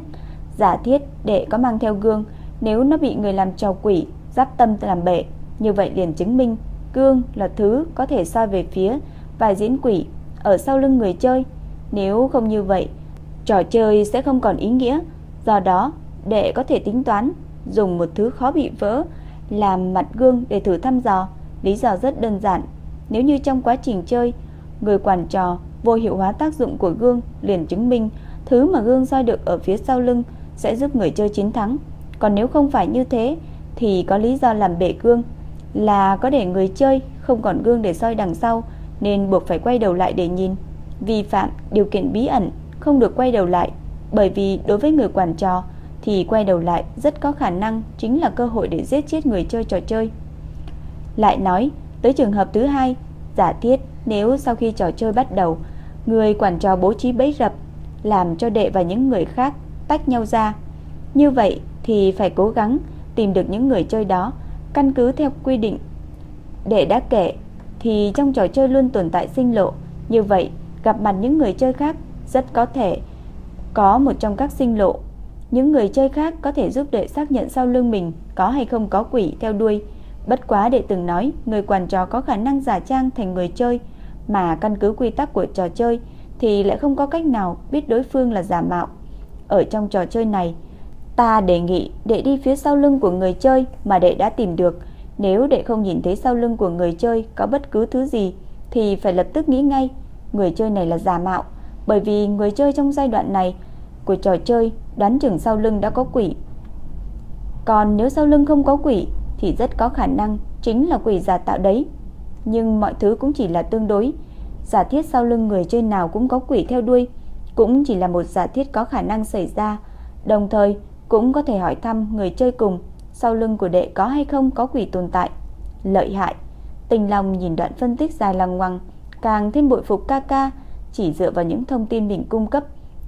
giả thiết đệ có mang theo gương, nếu nó bị người làm trò quỷ, giáp tâm làm bệ như vậy liền chứng minh gương là thứ có thể soi về phía và diễn quỷ ở sau lưng người chơi. Nếu không như vậy, trò chơi sẽ không còn ý nghĩa. Do đó, để có thể tính toán dùng một thứ khó bị vỡ làm mặt gương để thử thăm dò. Lý do rất đơn giản, nếu như trong quá trình chơi, người quản trò vô hiệu hóa tác dụng của gương liền chứng minh thứ mà gương soi được ở phía sau lưng sẽ giúp người chơi chiến thắng. Còn nếu không phải như thế thì có lý do làm bể gương là có để người chơi không còn gương để soi đằng sau nên buộc phải quay đầu lại để nhìn. Vi phạm điều kiện bí ẩn không được quay đầu lại, bởi vì đối với người quản trò thì quay đầu lại rất có khả năng chính là cơ hội để giết chết người chơi trò chơi. Lại nói, tới trường hợp thứ hai, giả thiết nếu sau khi trò chơi bắt đầu, người quản trò bố trí bẫy rập làm cho đệ và những người khác tách nhau ra. Như vậy thì phải cố gắng tìm được những người chơi đó, căn cứ theo quy định. để đã kể thì trong trò chơi luôn tồn tại sinh lộ, như vậy gặp mặt những người chơi khác rất có thể có một trong các sinh lộ. Những người chơi khác có thể giúp đệ xác nhận sau lưng mình có hay không có quỷ theo đuôi. Bất quá đệ từng nói, người quản trò có khả năng giả trang thành người chơi, mà căn cứ quy tắc của trò chơi thì lại không có cách nào biết đối phương là giả mạo. Ở trong trò chơi này, ta đề nghị đệ đi phía sau lưng của người chơi mà đệ đã tìm được. Nếu đệ không nhìn thấy sau lưng của người chơi có bất cứ thứ gì thì phải lập tức nghĩ ngay người chơi này là giả mạo bởi vì người chơi trong giai đoạn này của trò chơi đoán chừng sau lưng đã có quỷ. Còn nếu sau lưng không có quỷ thì rất có khả năng chính là quỷ giả tạo đấy. Nhưng mọi thứ cũng chỉ là tương đối. giả thiết sau lưng người chơi nào cũng có quỷ theo đuôi, cũng chỉ là một giả thiết có khả năng xảy ra, đồng thời cũng có thể hỏi thăm người chơi cùng sau lưng của đệ có hay không có quỷ tồn tại. Lợi hại. Tình Long nhìn đoạn phân tích dài lằng ngoằng, càng thêm bội phục Kaka, chỉ dựa vào những thông tin mình cung cấp,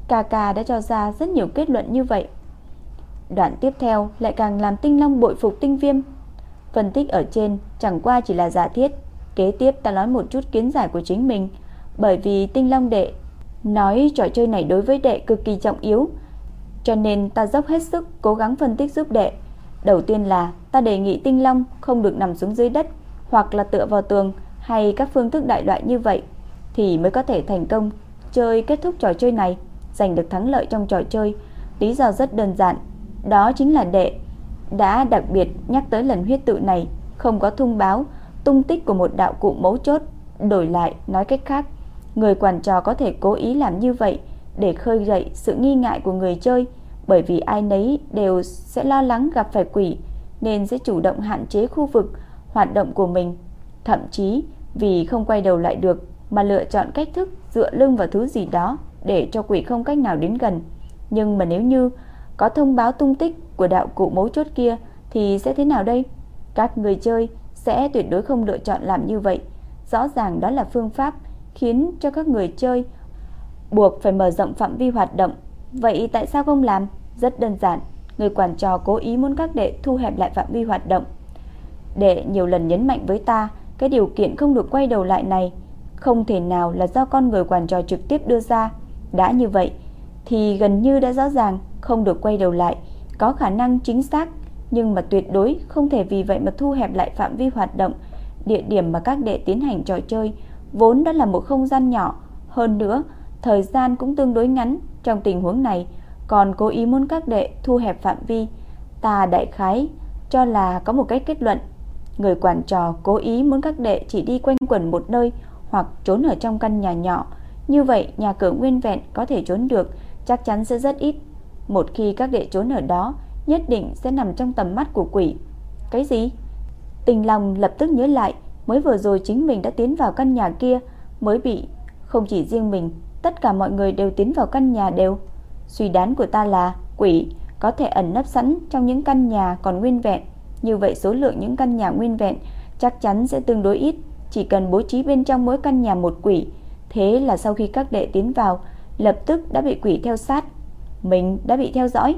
Kaka đã cho ra rất nhiều kết luận như vậy. Đoạn tiếp theo lại càng làm Tinh Long bội phục Tinh Viêm. Phân tích ở trên chẳng qua chỉ là giả thiết, kế tiếp ta nói một chút kiến giải của chính mình, bởi vì Tinh Long đệ nói trò chơi này đối với đệ cực kỳ trọng yếu, cho nên ta dốc hết sức cố gắng phân tích giúp đệ. Đầu tiên là ta đề nghị Tinh Long không được nằm xuống dưới đất hoặc là tựa vào tường hay các phương thức đại loại như vậy thì mới có thể thành công chơi kết thúc trò chơi này, giành được thắng lợi trong trò chơi. Lý do rất đơn giản, đó chính là đệ đã đặc biệt nhắc tới lần huyết tự này không có thông báo tung tích của một đạo cụ mấu chốt, đổi lại nói cách khác, người quản trò có thể cố ý làm như vậy để khơi dậy sự nghi ngại của người chơi, bởi vì ai nấy đều sẽ lo lắng gặp phải quỷ nên sẽ chủ động hạn chế khu vực hoạt động của mình, thậm chí vì không quay đầu lại được mà lựa chọn cách thức dựa lưng vào thứ gì đó để cho quỷ không cách nào đến gần. Nhưng mà nếu như có thông báo tung tích của đạo cụ mấu chốt kia thì sẽ thế nào đây? Các người chơi sẽ tuyệt đối không lựa chọn làm như vậy. Rõ ràng đó là phương pháp khiến cho các người chơi buộc phải mở rộng phạm vi hoạt động. Vậy tại sao không làm? Rất đơn giản, người quản trò cố ý muốn các đệ thu hẹp lại phạm vi hoạt động. Đệ nhiều lần nhấn mạnh với ta, cái điều kiện không được quay đầu lại này không thể nào là do con người quản trò trực tiếp đưa ra. Đã như vậy thì gần như đã rõ ràng không được quay đầu lại, có khả năng chính xác nhưng mà tuyệt đối không thể vì vậy mà thu hẹp lại phạm vi hoạt động. Địa điểm mà các đệ tiến hành trò chơi vốn đã là một không gian nhỏ, hơn nữa thời gian cũng tương đối ngắn, trong tình huống này còn cố ý muốn các đệ thu hẹp phạm vi, ta đại khái cho là có một cách kết luận. Người quản trò cố ý muốn các đệ chỉ đi quanh quẩn một nơi hoặc trốn ở trong căn nhà nhỏ, như vậy nhà cửa nguyên vẹn có thể trốn được, chắc chắn sẽ rất ít. Một khi các đệ trốn ở đó, nhất định sẽ nằm trong tầm mắt của quỷ. Cái gì? Tình lòng lập tức nhớ lại, mới vừa rồi chính mình đã tiến vào căn nhà kia, mới bị không chỉ riêng mình, tất cả mọi người đều tiến vào căn nhà đều. Suy đoán của ta là quỷ có thể ẩn nấp sẵn trong những căn nhà còn nguyên vẹn, như vậy số lượng những căn nhà nguyên vẹn chắc chắn sẽ tương đối ít, chỉ cần bố trí bên trong mỗi căn nhà một quỷ, thế là sau khi các đệ tiến vào, lập tức đã bị quỷ theo sát. Mình đã bị theo dõi.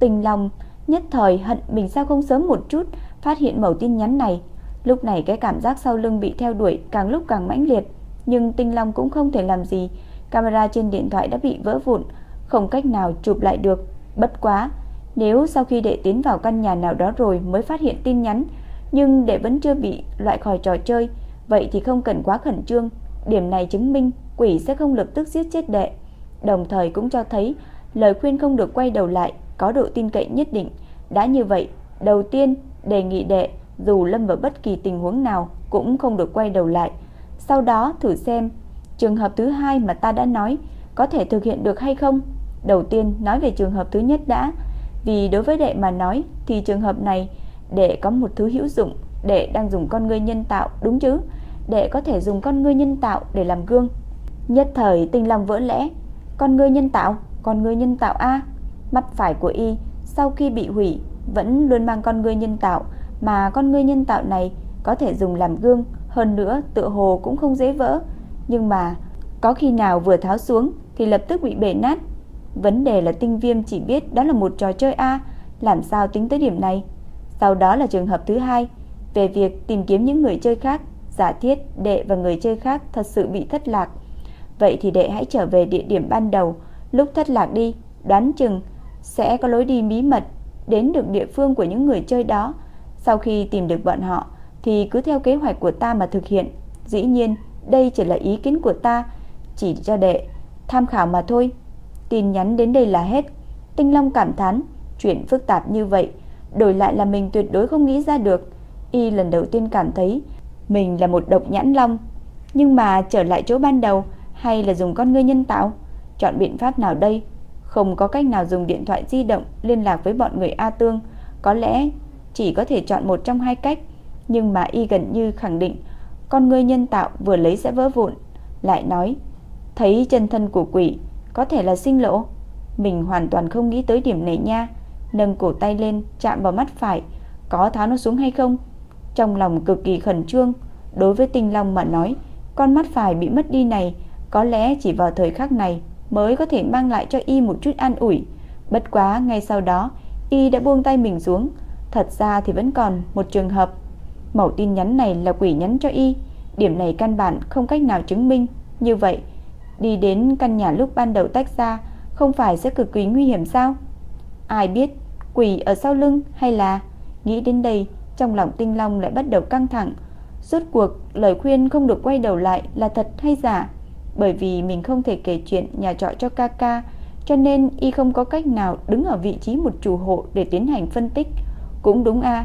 Tình lòng nhất thời hận mình sao không sớm một chút phát hiện mẩu tin nhắn này. Lúc này cái cảm giác sau lưng bị theo đuổi càng lúc càng mãnh liệt, nhưng Tinh Long cũng không thể làm gì, camera trên điện thoại đã bị vỡ vụn, không cách nào chụp lại được. Bất quá, nếu sau khi đệ tiến vào căn nhà nào đó rồi mới phát hiện tin nhắn, nhưng đệ vẫn chưa bị loại khỏi trò chơi, vậy thì không cần quá khẩn trương. Điểm này chứng minh quỷ sẽ không lập tức giết chết đệ. Đồng thời cũng cho thấy lời khuyên không được quay đầu lại có độ tin cậy nhất định. Đã như vậy, đầu tiên đề nghị đệ dù lâm vào bất kỳ tình huống nào cũng không được quay đầu lại. Sau đó thử xem trường hợp thứ hai mà ta đã nói có thể thực hiện được hay không. Đầu tiên nói về trường hợp thứ nhất đã, vì đối với đệ mà nói thì trường hợp này đệ có một thứ hữu dụng, đệ đang dùng con ngươi nhân tạo đúng chứ? Đệ có thể dùng con ngươi nhân tạo để làm gương. Nhất thời Tinh lòng vỡ lẽ, con ngươi nhân tạo, con ngươi nhân tạo a. Mắt phải của y sau khi bị hủy vẫn luôn mang con ngươi nhân tạo, mà con ngươi nhân tạo này có thể dùng làm gương, hơn nữa tựa hồ cũng không dễ vỡ, nhưng mà có khi nào vừa tháo xuống thì lập tức bị bể nát. Vấn đề là Tinh Viêm chỉ biết đó là một trò chơi a, làm sao tính tới điểm này? Sau đó là trường hợp thứ hai, về việc tìm kiếm những người chơi khác, giả thiết đệ và người chơi khác thật sự bị thất lạc. Vậy thì đệ hãy trở về địa điểm ban đầu, lúc thất lạc đi, đoán chừng sẽ có lối đi bí mật đến được địa phương của những người chơi đó. Sau khi tìm được bọn họ thì cứ theo kế hoạch của ta mà thực hiện. Dĩ nhiên, đây chỉ là ý kiến của ta, chỉ cho đệ tham khảo mà thôi. Tin nhắn đến đây là hết. Tinh Long cảm thán, chuyện phức tạp như vậy, đổi lại là mình tuyệt đối không nghĩ ra được. Y lần đầu tiên cảm thấy mình là một độc nhãn long, nhưng mà trở lại chỗ ban đầu hay là dùng con ngươi nhân tạo, chọn biện pháp nào đây? Không có cách nào dùng điện thoại di động liên lạc với bọn người A Tương, có lẽ chỉ có thể chọn một trong hai cách, nhưng mà y gần như khẳng định con người nhân tạo vừa lấy sẽ vỡ vụn. lại nói, thấy chân thân của quỷ có thể là sinh lỗ Mình hoàn toàn không nghĩ tới điểm này nha. Nâng cổ tay lên, chạm vào mắt phải, có tháo nó xuống hay không? Trong lòng cực kỳ khẩn trương, đối với Tinh Long mà nói, con mắt phải bị mất đi này có lẽ chỉ vào thời khắc này mới có thể mang lại cho y một chút an ủi. Bất quá ngay sau đó, y đã buông tay mình xuống. Thật ra thì vẫn còn một trường hợp. Mẫu tin nhắn này là quỷ nhắn cho y. Điểm này căn bản không cách nào chứng minh. Như vậy, đi đến căn nhà lúc ban đầu tách ra không phải sẽ cực kỳ nguy hiểm sao? Ai biết, quỷ ở sau lưng hay là... Nghĩ đến đây, trong lòng tinh long lại bắt đầu căng thẳng. suốt cuộc, lời khuyên không được quay đầu lại là thật hay giả? Bởi vì mình không thể kể chuyện nhà trọ cho ca ca, cho nên y không có cách nào đứng ở vị trí một chủ hộ để tiến hành phân tích. Cũng đúng a,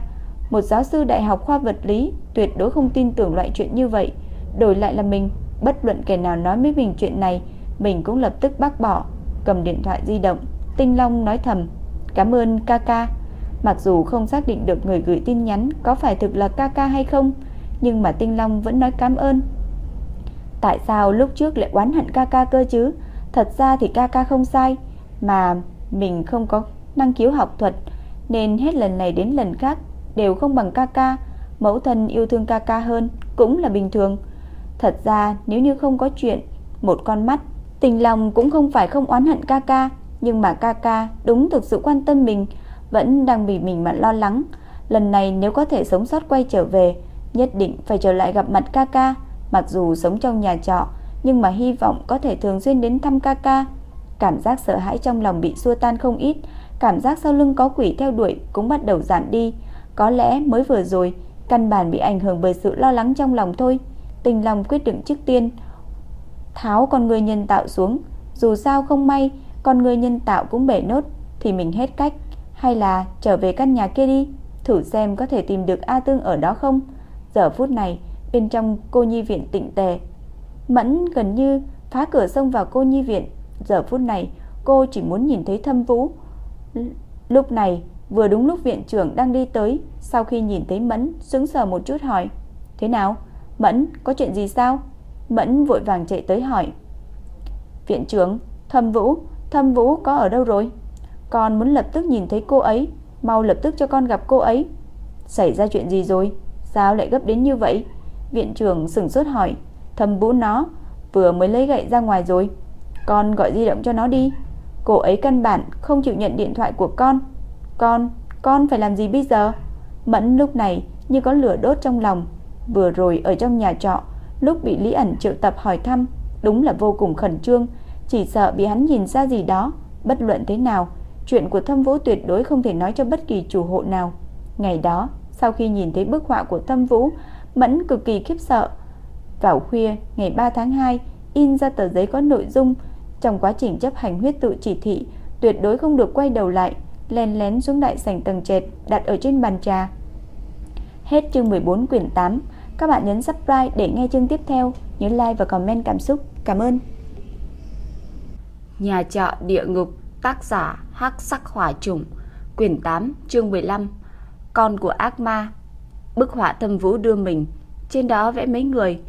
một giáo sư đại học khoa vật lý tuyệt đối không tin tưởng loại chuyện như vậy. Đổi lại là mình, bất luận kẻ nào nói với mình chuyện này, mình cũng lập tức bác bỏ. Cầm điện thoại di động, Tinh Long nói thầm, "Cảm ơn ca ca." Mặc dù không xác định được người gửi tin nhắn có phải thực là ca ca hay không, nhưng mà Tinh Long vẫn nói cảm ơn. Tại sao lúc trước lại oán hận ca ca cơ chứ? Thật ra thì ca ca không sai, mà mình không có năng khiếu học thuật, nên hết lần này đến lần khác đều không bằng ca ca. Mẫu thân yêu thương ca ca hơn cũng là bình thường. Thật ra nếu như không có chuyện, một con mắt, tình lòng cũng không phải không oán hận ca ca, nhưng mà ca ca đúng thực sự quan tâm mình, vẫn đang vì mình mà lo lắng. Lần này nếu có thể sống sót quay trở về, nhất định phải trở lại gặp mặt ca ca. Mặc dù sống trong nhà trọ, nhưng mà hy vọng có thể thường xuyên đến thăm ca ca. Cảm giác sợ hãi trong lòng bị xua tan không ít, cảm giác sau lưng có quỷ theo đuổi cũng bắt đầu giảm đi. Có lẽ mới vừa rồi, căn bản bị ảnh hưởng bởi sự lo lắng trong lòng thôi. Tình lòng quyết định trước tiên tháo con người nhân tạo xuống, dù sao không may, con người nhân tạo cũng bể nốt thì mình hết cách, hay là trở về căn nhà kia đi, thử xem có thể tìm được A Tương ở đó không. Giờ phút này, bên trong cô nhi viện tịnh tề. Mẫn gần như phá cửa xông vào cô nhi viện. Giờ phút này, cô chỉ muốn nhìn thấy thâm vũ. Lúc này, vừa đúng lúc viện trưởng đang đi tới, sau khi nhìn thấy Mẫn, sững sờ một chút hỏi. Thế nào? Mẫn, có chuyện gì sao? Mẫn vội vàng chạy tới hỏi. Viện trưởng, thâm vũ, thâm vũ có ở đâu rồi? Con muốn lập tức nhìn thấy cô ấy, mau lập tức cho con gặp cô ấy. Xảy ra chuyện gì rồi? Sao lại gấp đến như vậy? Viện trưởng sửng sốt hỏi thâm vũ nó Vừa mới lấy gậy ra ngoài rồi Con gọi di động cho nó đi Cô ấy căn bản không chịu nhận điện thoại của con con, con phải làm gì bây giờ? Mẫn lúc này như có lửa đốt trong lòng. Vừa rồi ở trong nhà trọ Lúc bị Lý ẩn triệu tập hỏi thăm Đúng là vô cùng khẩn trương. Chỉ sợ bị hắn nhìn ra gì đó Bất luận thế nào Chuyện của thâm vũ tuyệt đối không thể nói cho bất kỳ chủ hộ nào. Ngày đó Sau khi nhìn thấy bức họa của thâm vũ Mẫn cực kỳ khiếp sợ. Vào khuya ngày 3 tháng 2, in ra tờ giấy có nội dung trong quá trình chấp hành huyết tự chỉ thị, tuyệt đối không được quay đầu lại, len lén xuống đại sảnh tầng trệt đặt ở trên bàn trà. Hết chương 14 quyển 8. Các bạn nhấn subscribe để nghe chương tiếp theo, nhớ like và comment cảm xúc. Cảm ơn. Nhà trọ địa ngục, tác giả Hắc Sắc Hỏa Trùng, quyển 8, chương 15. Con của ác ma, Bức họa thâm vũ đưa mình, trên đó vẽ mấy người,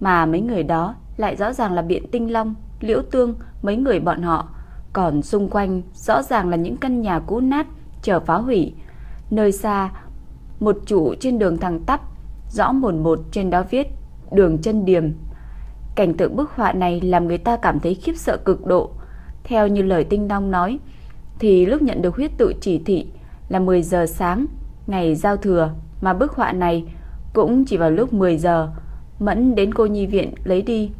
mà mấy người đó lại rõ ràng là Biện Tinh Long, Liễu Tương, mấy người bọn họ, còn xung quanh rõ ràng là những căn nhà cũ nát chờ phá hủy. Nơi xa, một trụ trên đường thẳng tắp, rõ mồn một trên đó viết đường chân điểm. Cảnh tượng bức họa này làm người ta cảm thấy khiếp sợ cực độ. Theo như lời Tinh Long nói, thì lúc nhận được huyết tự chỉ thị là 10 giờ sáng, ngày giao thừa mà bức họa này cũng chỉ vào lúc 10 giờ Mẫn đến cô nhi viện lấy đi.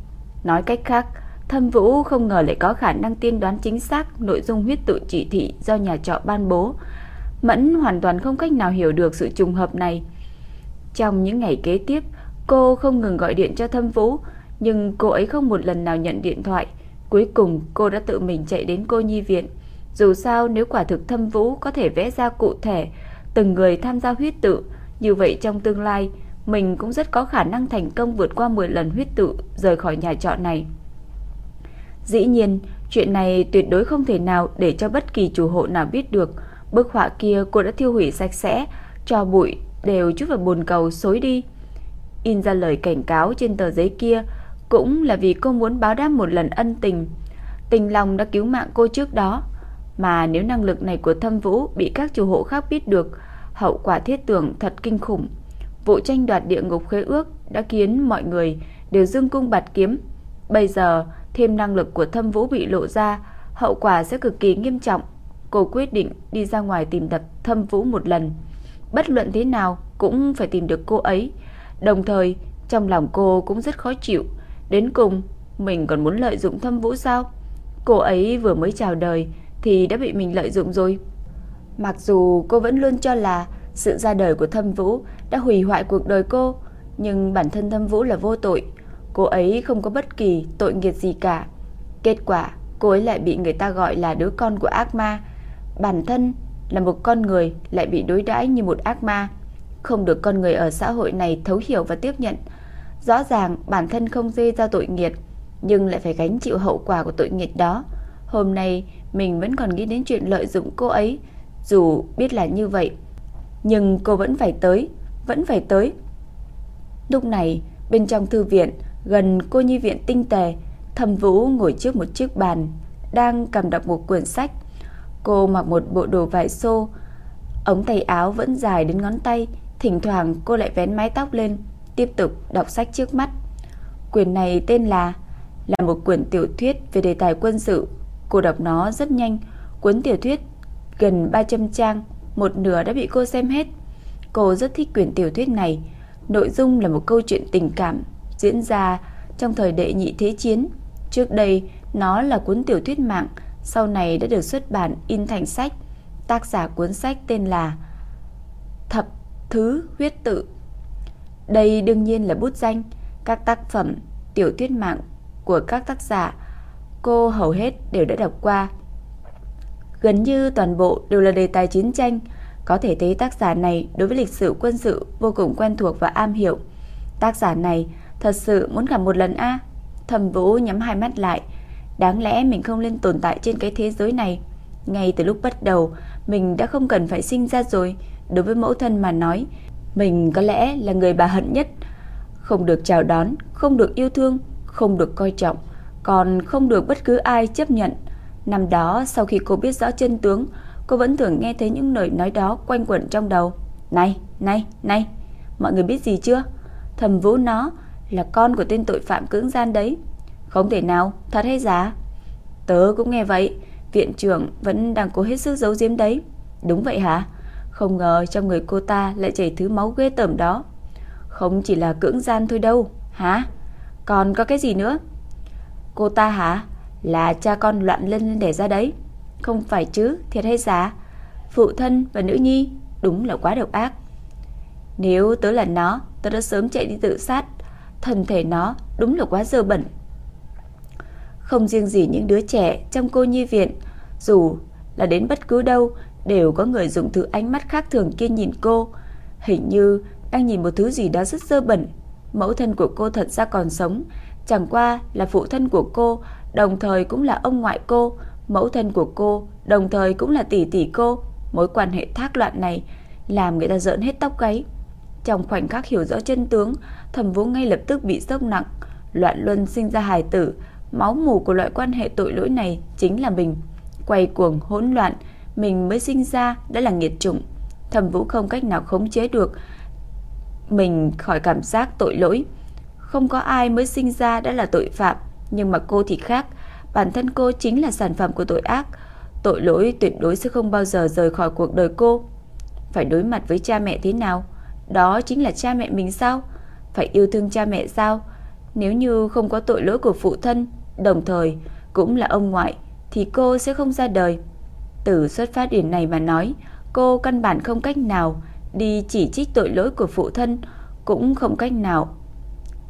Nói cách khác, Thâm Vũ không ngờ lại có khả năng tiên đoán chính xác nội dung huyết tự chỉ thị do nhà trọ ban bố. Mẫn hoàn toàn không cách nào hiểu được sự trùng hợp này. Trong những ngày kế tiếp, cô không ngừng gọi điện cho Thâm Vũ, nhưng cô ấy không một lần nào nhận điện thoại. Cuối cùng cô đã tự mình chạy đến cô nhi viện. Dù sao nếu quả thực Thâm Vũ có thể vẽ ra cụ thể từng người tham gia huyết tự, như vậy trong tương lai, mình cũng rất có khả năng thành công vượt qua 10 lần huyết tự rời khỏi nhà trọ này. Dĩ nhiên, chuyện này tuyệt đối không thể nào để cho bất kỳ chủ hộ nào biết được. Bức họa kia cô đã thiêu hủy sạch sẽ, cho bụi đều chút vào bồn cầu xối đi. In ra lời cảnh cáo trên tờ giấy kia, cũng là vì cô muốn báo đáp một lần ân tình. Tình lòng đã cứu mạng cô trước đó, mà nếu năng lực này của Thâm Vũ bị các chủ hộ khác biết được, hậu quả thiết tưởng thật kinh khủng. Vụ tranh đoạt địa ngục khế ước đã khiến mọi người đều dương cung bạt kiếm. Bây giờ, thêm năng lực của Thâm Vũ bị lộ ra, hậu quả sẽ cực kỳ nghiêm trọng. Cô quyết định đi ra ngoài tìm tập Thâm Vũ một lần. Bất luận thế nào cũng phải tìm được cô ấy. Đồng thời, trong lòng cô cũng rất khó chịu. Đến cùng, mình còn muốn lợi dụng Thâm Vũ sao? Cô ấy vừa mới chào đời thì đã bị mình lợi dụng rồi. Mặc dù cô vẫn luôn cho là sự ra đời của Thâm Vũ đã hủy hoại cuộc đời cô, nhưng bản thân Thâm Vũ là vô tội. Cô ấy không có bất kỳ tội nghiệp gì cả. Kết quả, cô ấy lại bị người ta gọi là đứa con của ác ma. Bản thân là một con người lại bị đối đãi như một ác ma, không được con người ở xã hội này thấu hiểu và tiếp nhận. Rõ ràng bản thân không gây ra tội nghiệp, nhưng lại phải gánh chịu hậu quả của tội nghiệp đó. Hôm nay mình vẫn còn nghĩ đến chuyện lợi dụng cô ấy, dù biết là như vậy, nhưng cô vẫn phải tới, vẫn phải tới. Lúc này, bên trong thư viện, gần cô nhi viện tinh tề, Thẩm Vũ ngồi trước một chiếc bàn, đang cầm đọc một quyển sách. Cô mặc một bộ đồ vải xô, ống tay áo vẫn dài đến ngón tay, thỉnh thoảng cô lại vén mái tóc lên, tiếp tục đọc sách trước mắt. Quyển này tên là là một quyển tiểu thuyết về đề tài quân sự. Cô đọc nó rất nhanh, cuốn tiểu thuyết gần 300 trang, một nửa đã bị cô xem hết. Cô rất thích quyển tiểu thuyết này, nội dung là một câu chuyện tình cảm diễn ra trong thời đệ nhị thế chiến. Trước đây, nó là cuốn tiểu thuyết mạng, sau này đã được xuất bản in thành sách. Tác giả cuốn sách tên là Thập Thứ Huyết Tự. Đây đương nhiên là bút danh, các tác phẩm tiểu thuyết mạng của các tác giả cô hầu hết đều đã đọc qua. Gần như toàn bộ đều là đề tài chiến tranh, có thể thấy tác giả này đối với lịch sử quân sự vô cùng quen thuộc và am hiểu. Tác giả này thật sự muốn gặp một lần a. thầm Vũ nhắm hai mắt lại, đáng lẽ mình không nên tồn tại trên cái thế giới này. Ngay từ lúc bắt đầu, mình đã không cần phải sinh ra rồi. Đối với mẫu thân mà nói, mình có lẽ là người bà hận nhất, không được chào đón, không được yêu thương, không được coi trọng, còn không được bất cứ ai chấp nhận. Năm đó sau khi cô biết rõ chân tướng, cô vẫn thường nghe thấy những lời nói đó quanh quẩn trong đầu. Này, này, này, mọi người biết gì chưa? thầm Vũ nó là con của tên tội phạm cưỡng gian đấy. Không thể nào, thật hay giả? Tớ cũng nghe vậy, viện trưởng vẫn đang cố hết sức giấu giếm đấy. Đúng vậy hả? Không ngờ trong người cô ta lại chảy thứ máu ghê tởm đó. Không chỉ là cưỡng gian thôi đâu, hả? Còn có cái gì nữa? Cô ta hả? Là cha con loạn lên để ra đấy. Không phải chứ, thiệt hay giả? Phụ thân và nữ nhi đúng là quá độc ác. Nếu tớ là nó, tớ đã sớm chạy đi tự sát. Thân thể nó đúng là quá dơ bẩn. Không riêng gì những đứa trẻ trong cô nhi viện, dù là đến bất cứ đâu, đều có người dùng thứ ánh mắt khác thường kia nhìn cô. Hình như đang nhìn một thứ gì đó rất dơ bẩn. Mẫu thân của cô thật ra còn sống, chẳng qua là phụ thân của cô, đồng thời cũng là ông ngoại cô, mẫu thân của cô, đồng thời cũng là tỷ tỷ cô. Mối quan hệ thác loạn này làm người ta giỡn hết tóc gáy. Trong khoảnh khắc hiểu rõ chân tướng, Thẩm Vũ ngay lập tức bị sốc nặng, loạn luân sinh ra hài tử, máu mù của loại quan hệ tội lỗi này chính là mình. Quay cuồng hỗn loạn, mình mới sinh ra đã là nghiệt chủng. Thẩm Vũ không cách nào khống chế được mình khỏi cảm giác tội lỗi. Không có ai mới sinh ra đã là tội phạm, nhưng mà cô thì khác, bản thân cô chính là sản phẩm của tội ác. Tội lỗi tuyệt đối sẽ không bao giờ rời khỏi cuộc đời cô. Phải đối mặt với cha mẹ thế nào? Đó chính là cha mẹ mình sao? Phải yêu thương cha mẹ sao? Nếu như không có tội lỗi của phụ thân, đồng thời cũng là ông ngoại, thì cô sẽ không ra đời. Từ xuất phát điểm này mà nói, cô căn bản không cách nào đi chỉ trích tội lỗi của phụ thân, cũng không cách nào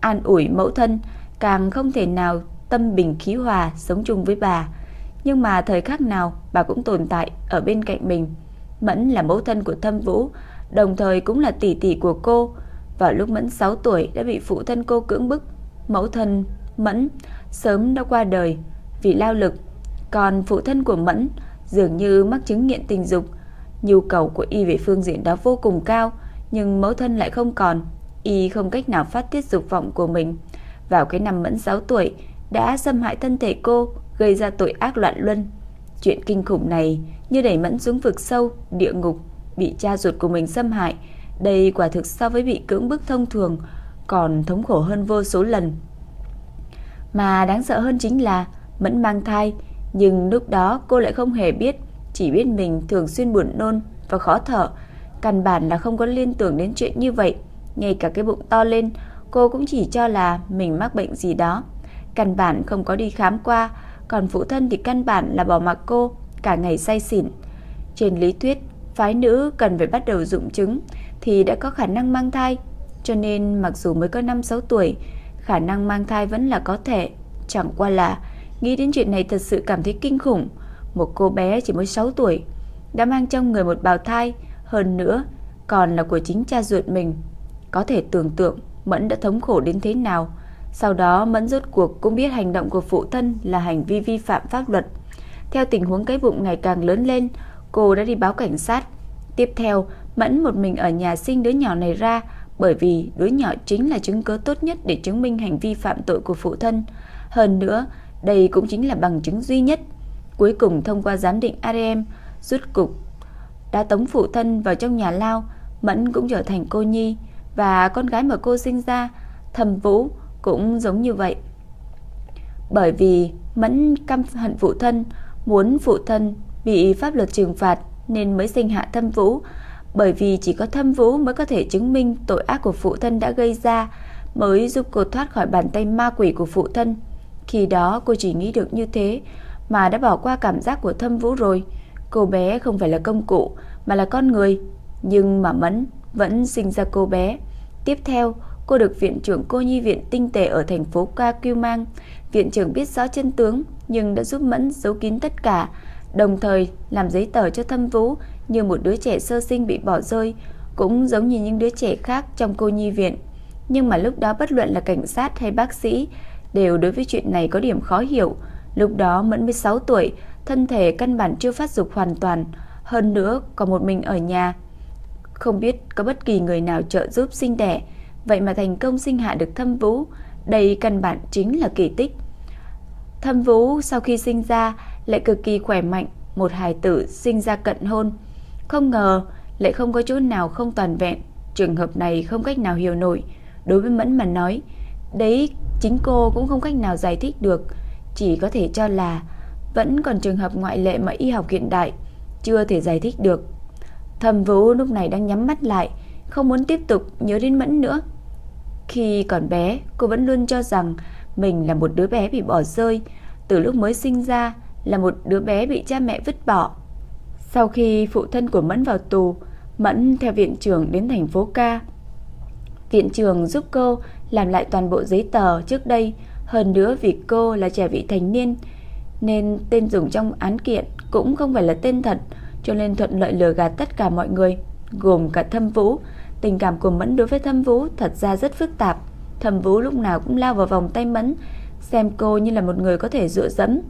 an ủi mẫu thân, càng không thể nào tâm bình khí hòa sống chung với bà. Nhưng mà thời khắc nào bà cũng tồn tại ở bên cạnh mình. Mẫn là mẫu thân của Thâm Vũ, đồng thời cũng là tỷ tỷ của cô. Vào lúc Mẫn 6 tuổi đã bị phụ thân cô cưỡng bức. Mẫu thân Mẫn sớm đã qua đời vì lao lực. Còn phụ thân của Mẫn dường như mắc chứng nghiện tình dục. Nhu cầu của y về phương diện đó vô cùng cao, nhưng mẫu thân lại không còn. Y không cách nào phát tiết dục vọng của mình. vào cái năm Mẫn 6 tuổi đã xâm hại thân thể cô, gây ra tội ác loạn luân. Chuyện kinh khủng này như đẩy Mẫn xuống vực sâu, địa ngục, bị cha ruột của mình xâm hại, đây quả thực so với bị cưỡng bức thông thường còn thống khổ hơn vô số lần. Mà đáng sợ hơn chính là Mẫn mang thai, nhưng lúc đó cô lại không hề biết, chỉ biết mình thường xuyên buồn nôn và khó thở, căn bản là không có liên tưởng đến chuyện như vậy. Ngay cả cái bụng to lên, cô cũng chỉ cho là mình mắc bệnh gì đó. Căn bản không có đi khám qua, còn phụ thân thì căn bản là bỏ mặc cô, cả ngày say xỉn. Trên lý thuyết, phái nữ cần phải bắt đầu dụng trứng thì đã có khả năng mang thai, cho nên mặc dù mới có 5-6 tuổi, khả năng mang thai vẫn là có thể. Chẳng qua là nghĩ đến chuyện này thật sự cảm thấy kinh khủng. Một cô bé chỉ mới 6 tuổi đã mang trong người một bào thai, hơn nữa còn là của chính cha ruột mình. Có thể tưởng tượng Mẫn đã thống khổ đến thế nào. Sau đó Mẫn rốt cuộc cũng biết hành động của phụ thân là hành vi vi phạm pháp luật. Theo tình huống cái bụng ngày càng lớn lên, cô đã đi báo cảnh sát. Tiếp theo, Mẫn một mình ở nhà sinh đứa nhỏ này ra bởi vì đứa nhỏ chính là chứng cứ tốt nhất để chứng minh hành vi phạm tội của phụ thân. Hơn nữa, đây cũng chính là bằng chứng duy nhất. Cuối cùng thông qua giám định ADN, rút cục đã tống phụ thân vào trong nhà lao, Mẫn cũng trở thành cô nhi và con gái mà cô sinh ra, Thẩm Vũ cũng giống như vậy. Bởi vì Mẫn căm hận phụ thân, muốn phụ thân bị pháp luật trừng phạt nên mới sinh hạ Thâm Vũ, bởi vì chỉ có Thâm Vũ mới có thể chứng minh tội ác của phụ thân đã gây ra, mới giúp cô thoát khỏi bàn tay ma quỷ của phụ thân. Khi đó cô chỉ nghĩ được như thế mà đã bỏ qua cảm giác của Thâm Vũ rồi. Cô bé không phải là công cụ mà là con người, nhưng mà Mẫn vẫn sinh ra cô bé. Tiếp theo, cô được viện trưởng cô nhi viện tinh tế ở thành phố Ca Kiêu Mang. Viện trưởng biết rõ chân tướng nhưng đã giúp Mẫn giấu kín tất cả, đồng thời làm giấy tờ cho Thâm Vũ như một đứa trẻ sơ sinh bị bỏ rơi, cũng giống như những đứa trẻ khác trong cô nhi viện. Nhưng mà lúc đó bất luận là cảnh sát hay bác sĩ đều đối với chuyện này có điểm khó hiểu. Lúc đó Mẫn 16 tuổi, thân thể căn bản chưa phát dục hoàn toàn, hơn nữa còn một mình ở nhà. Không biết có bất kỳ người nào trợ giúp sinh đẻ, vậy mà thành công sinh hạ được Thâm Vũ, đây căn bản chính là kỳ tích. Thâm Vũ sau khi sinh ra lại cực kỳ khỏe mạnh, một hài tử sinh ra cận hôn. Không ngờ lại không có chỗ nào không toàn vẹn, trường hợp này không cách nào hiểu nổi. Đối với Mẫn mà nói, đấy chính cô cũng không cách nào giải thích được, chỉ có thể cho là vẫn còn trường hợp ngoại lệ mà y học hiện đại chưa thể giải thích được. Thẩm Vũ lúc này đang nhắm mắt lại, không muốn tiếp tục nhớ đến Mẫn nữa. Khi còn bé, cô vẫn luôn cho rằng mình là một đứa bé bị bỏ rơi, từ lúc mới sinh ra là một đứa bé bị cha mẹ vứt bỏ. Sau khi phụ thân của Mẫn vào tù, Mẫn theo viện trưởng đến thành phố Ca. Viện trưởng giúp cô làm lại toàn bộ giấy tờ trước đây, hơn nữa vì cô là trẻ vị thành niên nên tên dùng trong án kiện cũng không phải là tên thật, cho nên thuận lợi lừa gạt tất cả mọi người, gồm cả Thâm Vũ. Tình cảm của Mẫn đối với Thâm Vũ thật ra rất phức tạp. Thâm Vũ lúc nào cũng lao vào vòng tay Mẫn, xem cô như là một người có thể dựa dẫm,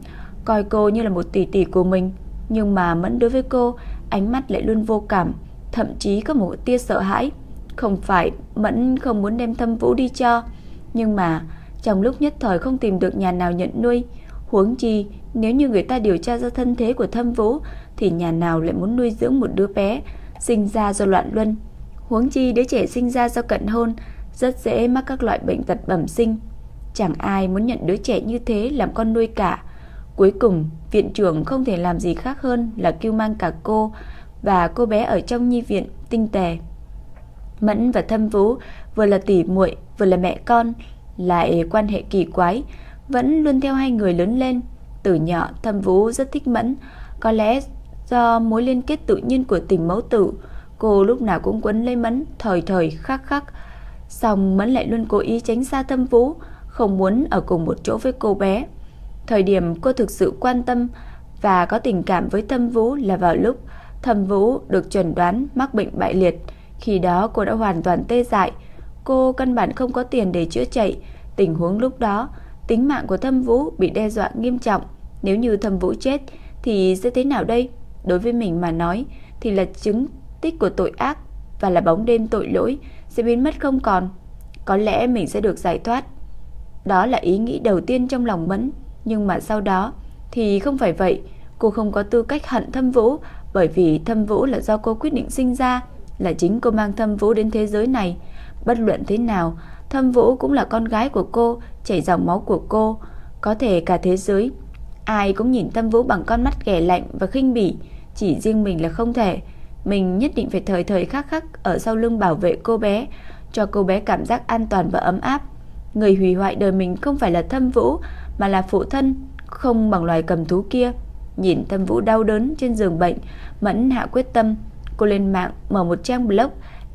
coi cô như là một tỷ tỷ của mình. Nhưng mà Mẫn đối với cô, ánh mắt lại luôn vô cảm, thậm chí có một tia sợ hãi. Không phải Mẫn không muốn đem Thâm Vũ đi cho, nhưng mà trong lúc nhất thời không tìm được nhà nào nhận nuôi, huống chi nếu như người ta điều tra ra thân thế của Thâm Vũ thì nhà nào lại muốn nuôi dưỡng một đứa bé sinh ra do loạn luân. Huống chi đứa trẻ sinh ra do cận hôn rất dễ mắc các loại bệnh tật bẩm sinh. Chẳng ai muốn nhận đứa trẻ như thế làm con nuôi cả. Cuối cùng, viện trưởng không thể làm gì khác hơn là kêu mang cả cô và cô bé ở trong nhi viện tinh tề. Mẫn và Thâm Vũ vừa là tỷ muội, vừa là mẹ con, lại quan hệ kỳ quái, vẫn luôn theo hai người lớn lên. Từ nhỏ Thâm Vũ rất thích Mẫn, có lẽ do mối liên kết tự nhiên của tình mẫu tử, cô lúc nào cũng quấn lấy Mẫn, thời thời khắc khắc. Xong Mẫn lại luôn cố ý tránh xa Thâm Vũ, không muốn ở cùng một chỗ với cô bé. Thời điểm cô thực sự quan tâm và có tình cảm với Thâm Vũ là vào lúc Thâm Vũ được chuẩn đoán mắc bệnh bại liệt. Khi đó cô đã hoàn toàn tê dại, cô căn bản không có tiền để chữa chạy. Tình huống lúc đó, tính mạng của Thâm Vũ bị đe dọa nghiêm trọng. Nếu như Thâm Vũ chết thì sẽ thế nào đây? Đối với mình mà nói thì là chứng tích của tội ác và là bóng đêm tội lỗi sẽ biến mất không còn. Có lẽ mình sẽ được giải thoát. Đó là ý nghĩ đầu tiên trong lòng Mẫn, nhưng mà sau đó thì không phải vậy, cô không có tư cách hận Thâm Vũ, bởi vì Thâm Vũ là do cô quyết định sinh ra, là chính cô mang Thâm Vũ đến thế giới này. Bất luận thế nào, Thâm Vũ cũng là con gái của cô, chảy dòng máu của cô, có thể cả thế giới ai cũng nhìn Thâm Vũ bằng con mắt ghẻ lạnh và khinh bỉ, chỉ riêng mình là không thể. Mình nhất định phải thời thời khắc khắc ở sau lưng bảo vệ cô bé, cho cô bé cảm giác an toàn và ấm áp. Người hủy hoại đời mình không phải là Thâm Vũ, mà là phụ thân, không bằng loài cầm thú kia. Nhìn Thâm Vũ đau đớn trên giường bệnh, Mẫn hạ quyết tâm, cô lên mạng mở một trang blog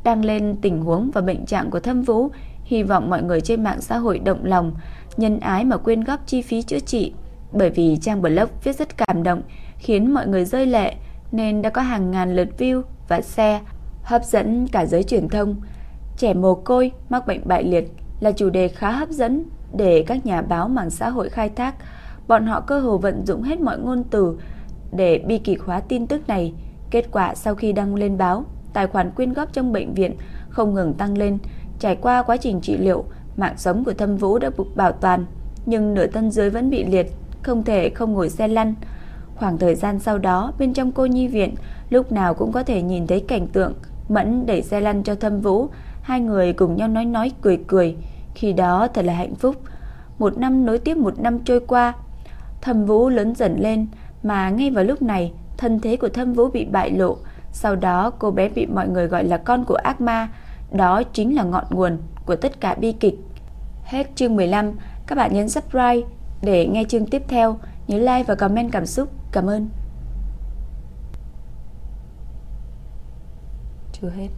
đăng lên tình huống và bệnh trạng của Thâm Vũ, hy vọng mọi người trên mạng xã hội động lòng, nhân ái mà quyên góp chi phí chữa trị. Bởi vì trang blog viết rất cảm động, khiến mọi người rơi lệ, nên đã có hàng ngàn lượt view và share, hấp dẫn cả giới truyền thông. Trẻ mồ côi mắc bệnh bại liệt là chủ đề khá hấp dẫn để các nhà báo mạng xã hội khai thác. Bọn họ cơ hồ vận dụng hết mọi ngôn từ để bi kịch hóa tin tức này. Kết quả sau khi đăng lên báo, tài khoản quyên góp trong bệnh viện không ngừng tăng lên. Trải qua quá trình trị liệu, mạng sống của Thâm Vũ đã được bảo toàn, nhưng nửa thân dưới vẫn bị liệt, không thể không ngồi xe lăn. Khoảng thời gian sau đó, bên trong cô nhi viện, lúc nào cũng có thể nhìn thấy cảnh tượng Mẫn đẩy xe lăn cho Thâm Vũ, hai người cùng nhau nói nói cười cười, khi đó thật là hạnh phúc. Một năm nối tiếp một năm trôi qua, Thâm Vũ lớn dần lên, mà ngay vào lúc này, thân thế của Thâm Vũ bị bại lộ, sau đó cô bé bị mọi người gọi là con của ác ma, đó chính là ngọn nguồn của tất cả bi kịch. Hết chương 15, các bạn nhấn subscribe để nghe chương tiếp theo, nhớ like và comment cảm xúc. Cảm ơn. Chưa hết.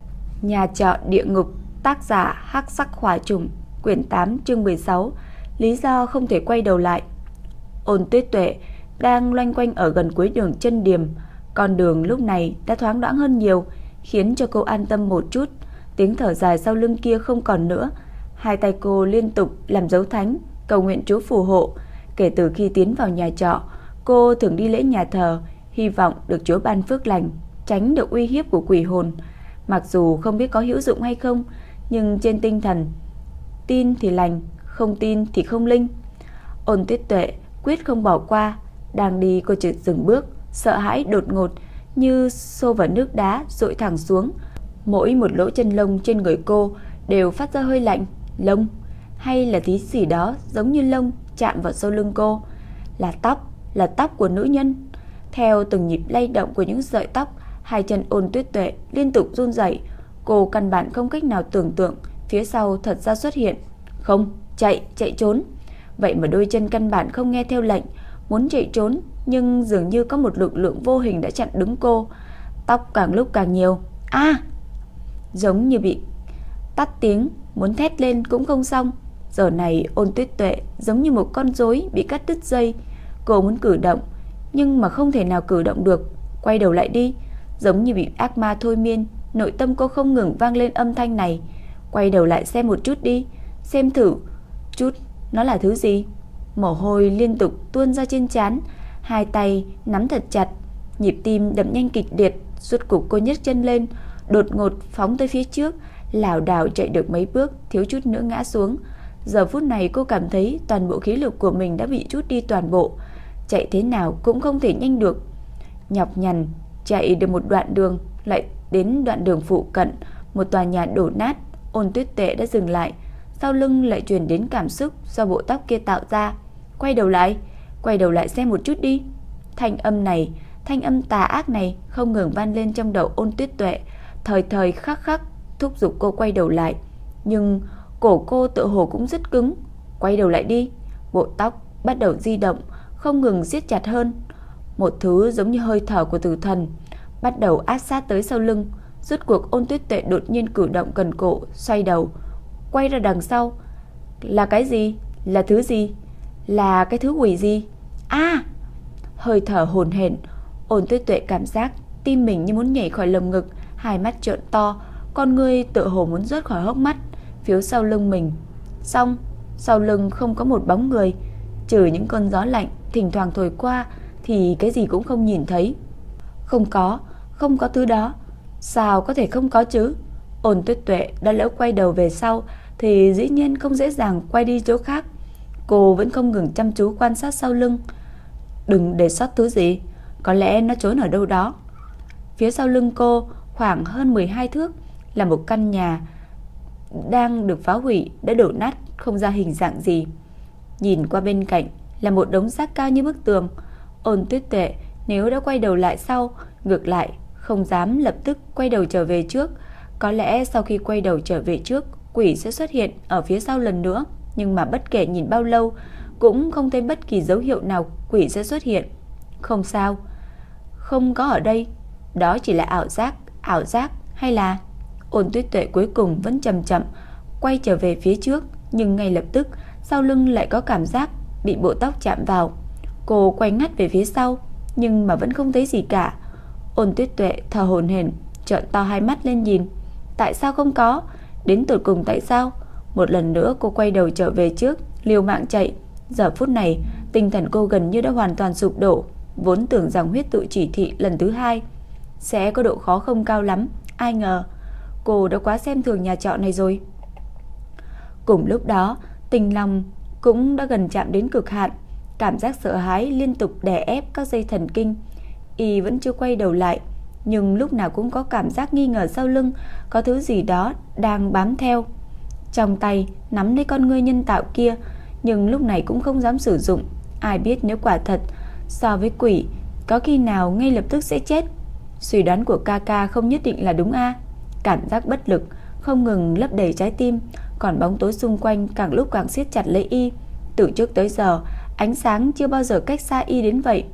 Nhà trọ địa ngục, tác giả Hắc Sắc Hỏa Trùng, quyển 8 chương 16, lý do không thể quay đầu lại. Ôn Tuyết Tuệ đang loanh quanh ở gần cuối đường chân điểm, con đường lúc này đã thoáng đãng hơn nhiều, khiến cho cô an tâm một chút. Tiếng thở dài sau lưng kia không còn nữa, hai tay cô liên tục làm dấu thánh, cầu nguyện Chúa phù hộ. Kể từ khi tiến vào nhà trọ, cô thường đi lễ nhà thờ, hy vọng được Chúa ban phước lành, tránh được uy hiếp của quỷ hồn. Mặc dù không biết có hữu dụng hay không, nhưng trên tinh thần, tin thì lành, không tin thì không linh. Ôn tuyết tuệ quyết không bỏ qua, đang đi cô chợt dừng bước, sợ hãi đột ngột như xô vào nước đá rội thẳng xuống. Mỗi một lỗ chân lông trên người cô đều phát ra hơi lạnh, lông hay là tí gì đó giống như lông chạm vào sau lưng cô. Là tóc, là tóc của nữ nhân. Theo từng nhịp lay động của những sợi tóc, hai chân ôn tuyết tuệ liên tục run rẩy. Cô căn bản không cách nào tưởng tượng phía sau thật ra xuất hiện. Không, chạy, chạy trốn. Vậy mà đôi chân căn bản không nghe theo lệnh, muốn chạy trốn, nhưng dường như có một lực lượng vô hình đã chặn đứng cô. Tóc càng lúc càng nhiều. A! giống như bị tắt tiếng, muốn thét lên cũng không xong. Giờ này ôn tuyết tuệ giống như một con rối bị cắt đứt dây. Cô muốn cử động, nhưng mà không thể nào cử động được. Quay đầu lại đi, giống như bị ác ma thôi miên. Nội tâm cô không ngừng vang lên âm thanh này. Quay đầu lại xem một chút đi, xem thử chút nó là thứ gì. Mồ hôi liên tục tuôn ra trên trán, hai tay nắm thật chặt, nhịp tim đập nhanh kịch liệt, suốt cục cô nhấc chân lên, đột ngột phóng tới phía trước, lảo đảo chạy được mấy bước, thiếu chút nữa ngã xuống. Giờ phút này cô cảm thấy toàn bộ khí lực của mình đã bị chút đi toàn bộ, chạy thế nào cũng không thể nhanh được. Nhọc nhằn chạy được một đoạn đường, lại đến đoạn đường phụ cận, một tòa nhà đổ nát, Ôn Tuyết Tệ đã dừng lại, sau lưng lại truyền đến cảm xúc do bộ tóc kia tạo ra. Quay đầu lại, quay đầu lại xem một chút đi. Thanh âm này, thanh âm tà ác này không ngừng van lên trong đầu Ôn Tuyết Tuệ, thời thời khắc khắc thúc giục cô quay đầu lại. Nhưng cổ cô tự hồ cũng rất cứng. Quay đầu lại đi. Bộ tóc bắt đầu di động, không ngừng siết chặt hơn. Một thứ giống như hơi thở của tử thần bắt đầu áp sát tới sau lưng. Rốt cuộc ôn tuyết tuệ đột nhiên cử động gần cổ, xoay đầu, quay ra đằng sau. Là cái gì? Là thứ gì? Là cái thứ quỷ gì? a Hơi thở hồn hển, ôn tuyết tuệ cảm giác tim mình như muốn nhảy khỏi lồng ngực, hai mắt trợn to, con ngươi tựa hồ muốn rớt khỏi hốc mắt, phiếu sau lưng mình. Xong, sau lưng không có một bóng người, trừ những cơn gió lạnh thỉnh thoảng thổi qua thì cái gì cũng không nhìn thấy. Không có, không có thứ đó. Sao có thể không có chứ? Ôn tuyết tuệ đã lỡ quay đầu về sau thì dĩ nhiên không dễ dàng quay đi chỗ khác. Cô vẫn không ngừng chăm chú quan sát sau lưng. Đừng để sót thứ gì, có lẽ nó trốn ở đâu đó. Phía sau lưng cô, khoảng hơn 12 thước, là một căn nhà đang được phá hủy, đã đổ nát, không ra hình dạng gì. Nhìn qua bên cạnh là một đống xác cao như bức tường. Ôn tuyết tuệ nếu đã quay đầu lại sau, ngược lại, không dám lập tức quay đầu trở về trước. Có lẽ sau khi quay đầu trở về trước, quỷ sẽ xuất hiện ở phía sau lần nữa. Nhưng mà bất kể nhìn bao lâu, cũng không thấy bất kỳ dấu hiệu nào quỷ sẽ xuất hiện. Không sao, không có ở đây. Đó chỉ là ảo giác, ảo giác hay là... Ôn tuyết tuệ cuối cùng vẫn chậm chậm quay trở về phía trước, nhưng ngay lập tức sau lưng lại có cảm giác bị bộ tóc chạm vào. Cô quay ngắt về phía sau, nhưng mà vẫn không thấy gì cả. Ôn tuyết tuệ thở hồn hển, trợn to hai mắt lên nhìn. Tại sao không có? Đến tụt cùng tại sao? Một lần nữa cô quay đầu trở về trước, liều mạng chạy. Giờ phút này, tinh thần cô gần như đã hoàn toàn sụp đổ. Vốn tưởng rằng huyết tự chỉ thị lần thứ hai sẽ có độ khó không cao lắm. Ai ngờ, cô đã quá xem thường nhà trọ này rồi. Cùng lúc đó, tình lòng cũng đã gần chạm đến cực hạn. Cảm giác sợ hãi liên tục đè ép các dây thần kinh. Y vẫn chưa quay đầu lại, nhưng lúc nào cũng có cảm giác nghi ngờ sau lưng có thứ gì đó đang bám theo. Trong tay nắm lấy con ngươi nhân tạo kia, nhưng lúc này cũng không dám sử dụng. Ai biết nếu quả thật so với quỷ, có khi nào ngay lập tức sẽ chết. Suy đoán của Kaka không nhất định là đúng a. Cảm giác bất lực không ngừng lấp đầy trái tim, còn bóng tối xung quanh càng lúc càng siết chặt lấy y. Từ trước tới giờ, ánh sáng chưa bao giờ cách xa y đến vậy.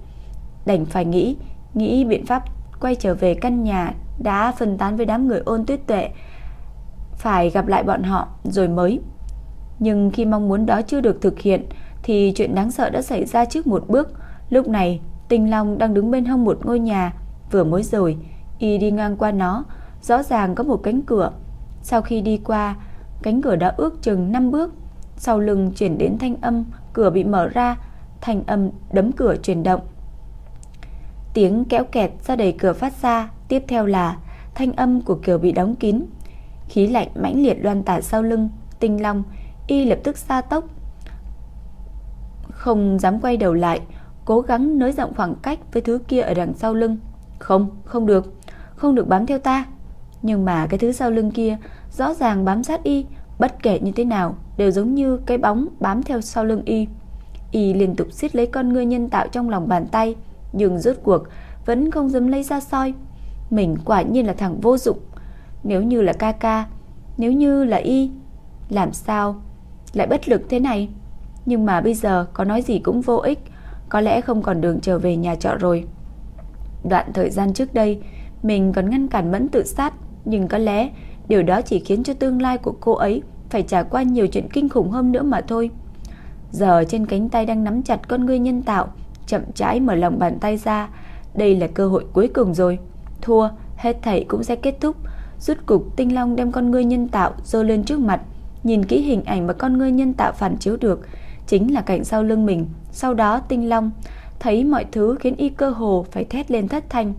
Đành phải nghĩ, nghĩ biện pháp quay trở về căn nhà đã phân tán với đám người ôn tuyết tuệ. Phải gặp lại bọn họ rồi mới. Nhưng khi mong muốn đó chưa được thực hiện thì chuyện đáng sợ đã xảy ra trước một bước. Lúc này, Tinh Long đang đứng bên hông một ngôi nhà, vừa mới rồi, y đi ngang qua nó, rõ ràng có một cánh cửa. Sau khi đi qua, cánh cửa đã ước chừng 5 bước, sau lưng chuyển đến thanh âm cửa bị mở ra, thanh âm đấm cửa chuyển động. Tiếng kéo kẹt ra đầy cửa phát ra, tiếp theo là thanh âm của cửa bị đóng kín. Khí lạnh mãnh liệt loan tả sau lưng, Tinh Long y lập tức xa tốc. Không dám quay đầu lại, cố gắng nới rộng khoảng cách với thứ kia ở đằng sau lưng. Không, không được, không được bám theo ta. Nhưng mà cái thứ sau lưng kia rõ ràng bám sát y, bất kể như thế nào đều giống như cái bóng bám theo sau lưng y. Y liên tục siết lấy con ngươi nhân tạo trong lòng bàn tay, nhưng rốt cuộc vẫn không dám lấy ra soi. Mình quả nhiên là thằng vô dụng. Nếu như là ca ca, nếu như là y, làm sao lại bất lực thế này? Nhưng mà bây giờ có nói gì cũng vô ích, có lẽ không còn đường trở về nhà trọ rồi. Đoạn thời gian trước đây, mình còn ngăn cản Mẫn tự sát, nhưng có lẽ điều đó chỉ khiến cho tương lai của cô ấy phải trải qua nhiều chuyện kinh khủng hơn nữa mà thôi. Giờ trên cánh tay đang nắm chặt con ngươi nhân tạo, chậm rãi mở lòng bàn tay ra, đây là cơ hội cuối cùng rồi. Thua, hết thảy cũng sẽ kết thúc. Rút cục Tinh Long đem con ngươi nhân tạo dơ lên trước mặt, nhìn kỹ hình ảnh mà con ngươi nhân tạo phản chiếu được, chính là cảnh sau lưng mình. Sau đó Tinh Long thấy mọi thứ khiến y cơ hồ phải thét lên thất thanh.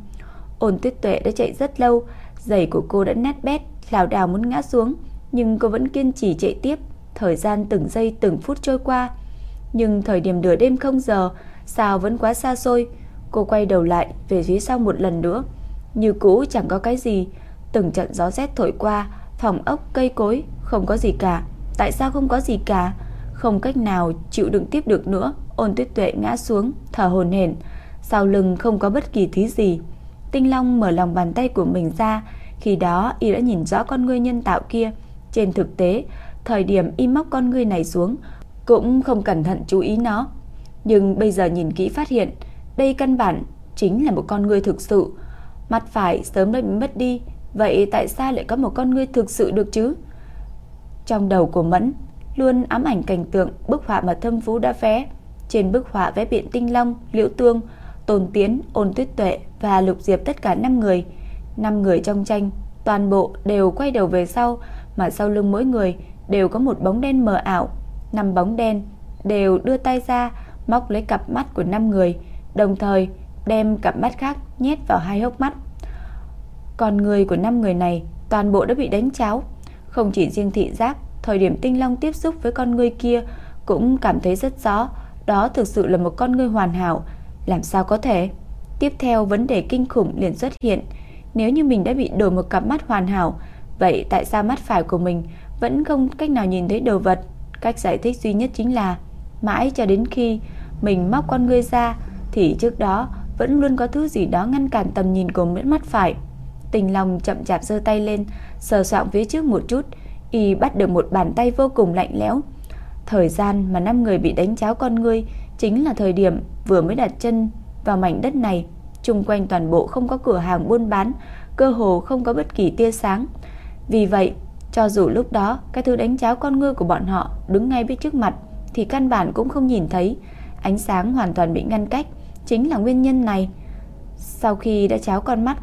Ôn Tuyết Tuệ đã chạy rất lâu, giày của cô đã nát bét, lảo đảo muốn ngã xuống, nhưng cô vẫn kiên trì chạy tiếp. Thời gian từng giây từng phút trôi qua, nhưng thời điểm nửa đêm không giờ, sao vẫn quá xa xôi. Cô quay đầu lại về phía sau một lần nữa, như cũ chẳng có cái gì. Từng trận gió rét thổi qua, phòng ốc, cây cối, không có gì cả. Tại sao không có gì cả? Không cách nào chịu đựng tiếp được nữa, ôn tuyết tuệ ngã xuống, thở hồn hển. Sau lưng không có bất kỳ thứ gì. Tinh Long mở lòng bàn tay của mình ra, khi đó y đã nhìn rõ con ngươi nhân tạo kia. Trên thực tế, thời điểm y móc con ngươi này xuống, cũng không cẩn thận chú ý nó. Nhưng bây giờ nhìn kỹ phát hiện, đây căn bản chính là một con người thực sự. mặt phải sớm đã bị mất đi, vậy tại sao lại có một con người thực sự được chứ? Trong đầu của Mẫn luôn ám ảnh cảnh tượng bức họa mà Thâm Phú đã vẽ. Trên bức họa vẽ biện tinh long, liễu tương, Tôn Tiến, Ôn Tuyết Tuệ và Lục Diệp tất cả 5 người. 5 người trong tranh, toàn bộ đều quay đầu về sau, mà sau lưng mỗi người đều có một bóng đen mờ ảo. Năm bóng đen đều đưa tay ra, móc lấy cặp mắt của 5 người, đồng thời đem cặp mắt khác nhét vào hai hốc mắt. Còn người của 5 người này toàn bộ đã bị đánh cháo, không chỉ riêng thị giác, thời điểm Tinh Long tiếp xúc với con người kia cũng cảm thấy rất rõ, đó thực sự là một con người hoàn hảo, làm sao có thể? Tiếp theo vấn đề kinh khủng liền xuất hiện, nếu như mình đã bị đổi một cặp mắt hoàn hảo, vậy tại sao mắt phải của mình vẫn không cách nào nhìn thấy đồ vật? Cách giải thích duy nhất chính là mãi cho đến khi mình móc con ngươi ra thì trước đó vẫn luôn có thứ gì đó ngăn cản tầm nhìn của mắt phải. Tình lòng chậm chạp giơ tay lên, sờ soạn phía trước một chút, y bắt được một bàn tay vô cùng lạnh lẽo. Thời gian mà năm người bị đánh cháo con ngươi chính là thời điểm vừa mới đặt chân vào mảnh đất này, Trung quanh toàn bộ không có cửa hàng buôn bán, cơ hồ không có bất kỳ tia sáng. Vì vậy, cho dù lúc đó cái thứ đánh cháo con ngươi của bọn họ đứng ngay bên trước mặt thì căn bản cũng không nhìn thấy, ánh sáng hoàn toàn bị ngăn cách, chính là nguyên nhân này. Sau khi đã cháo con mắt,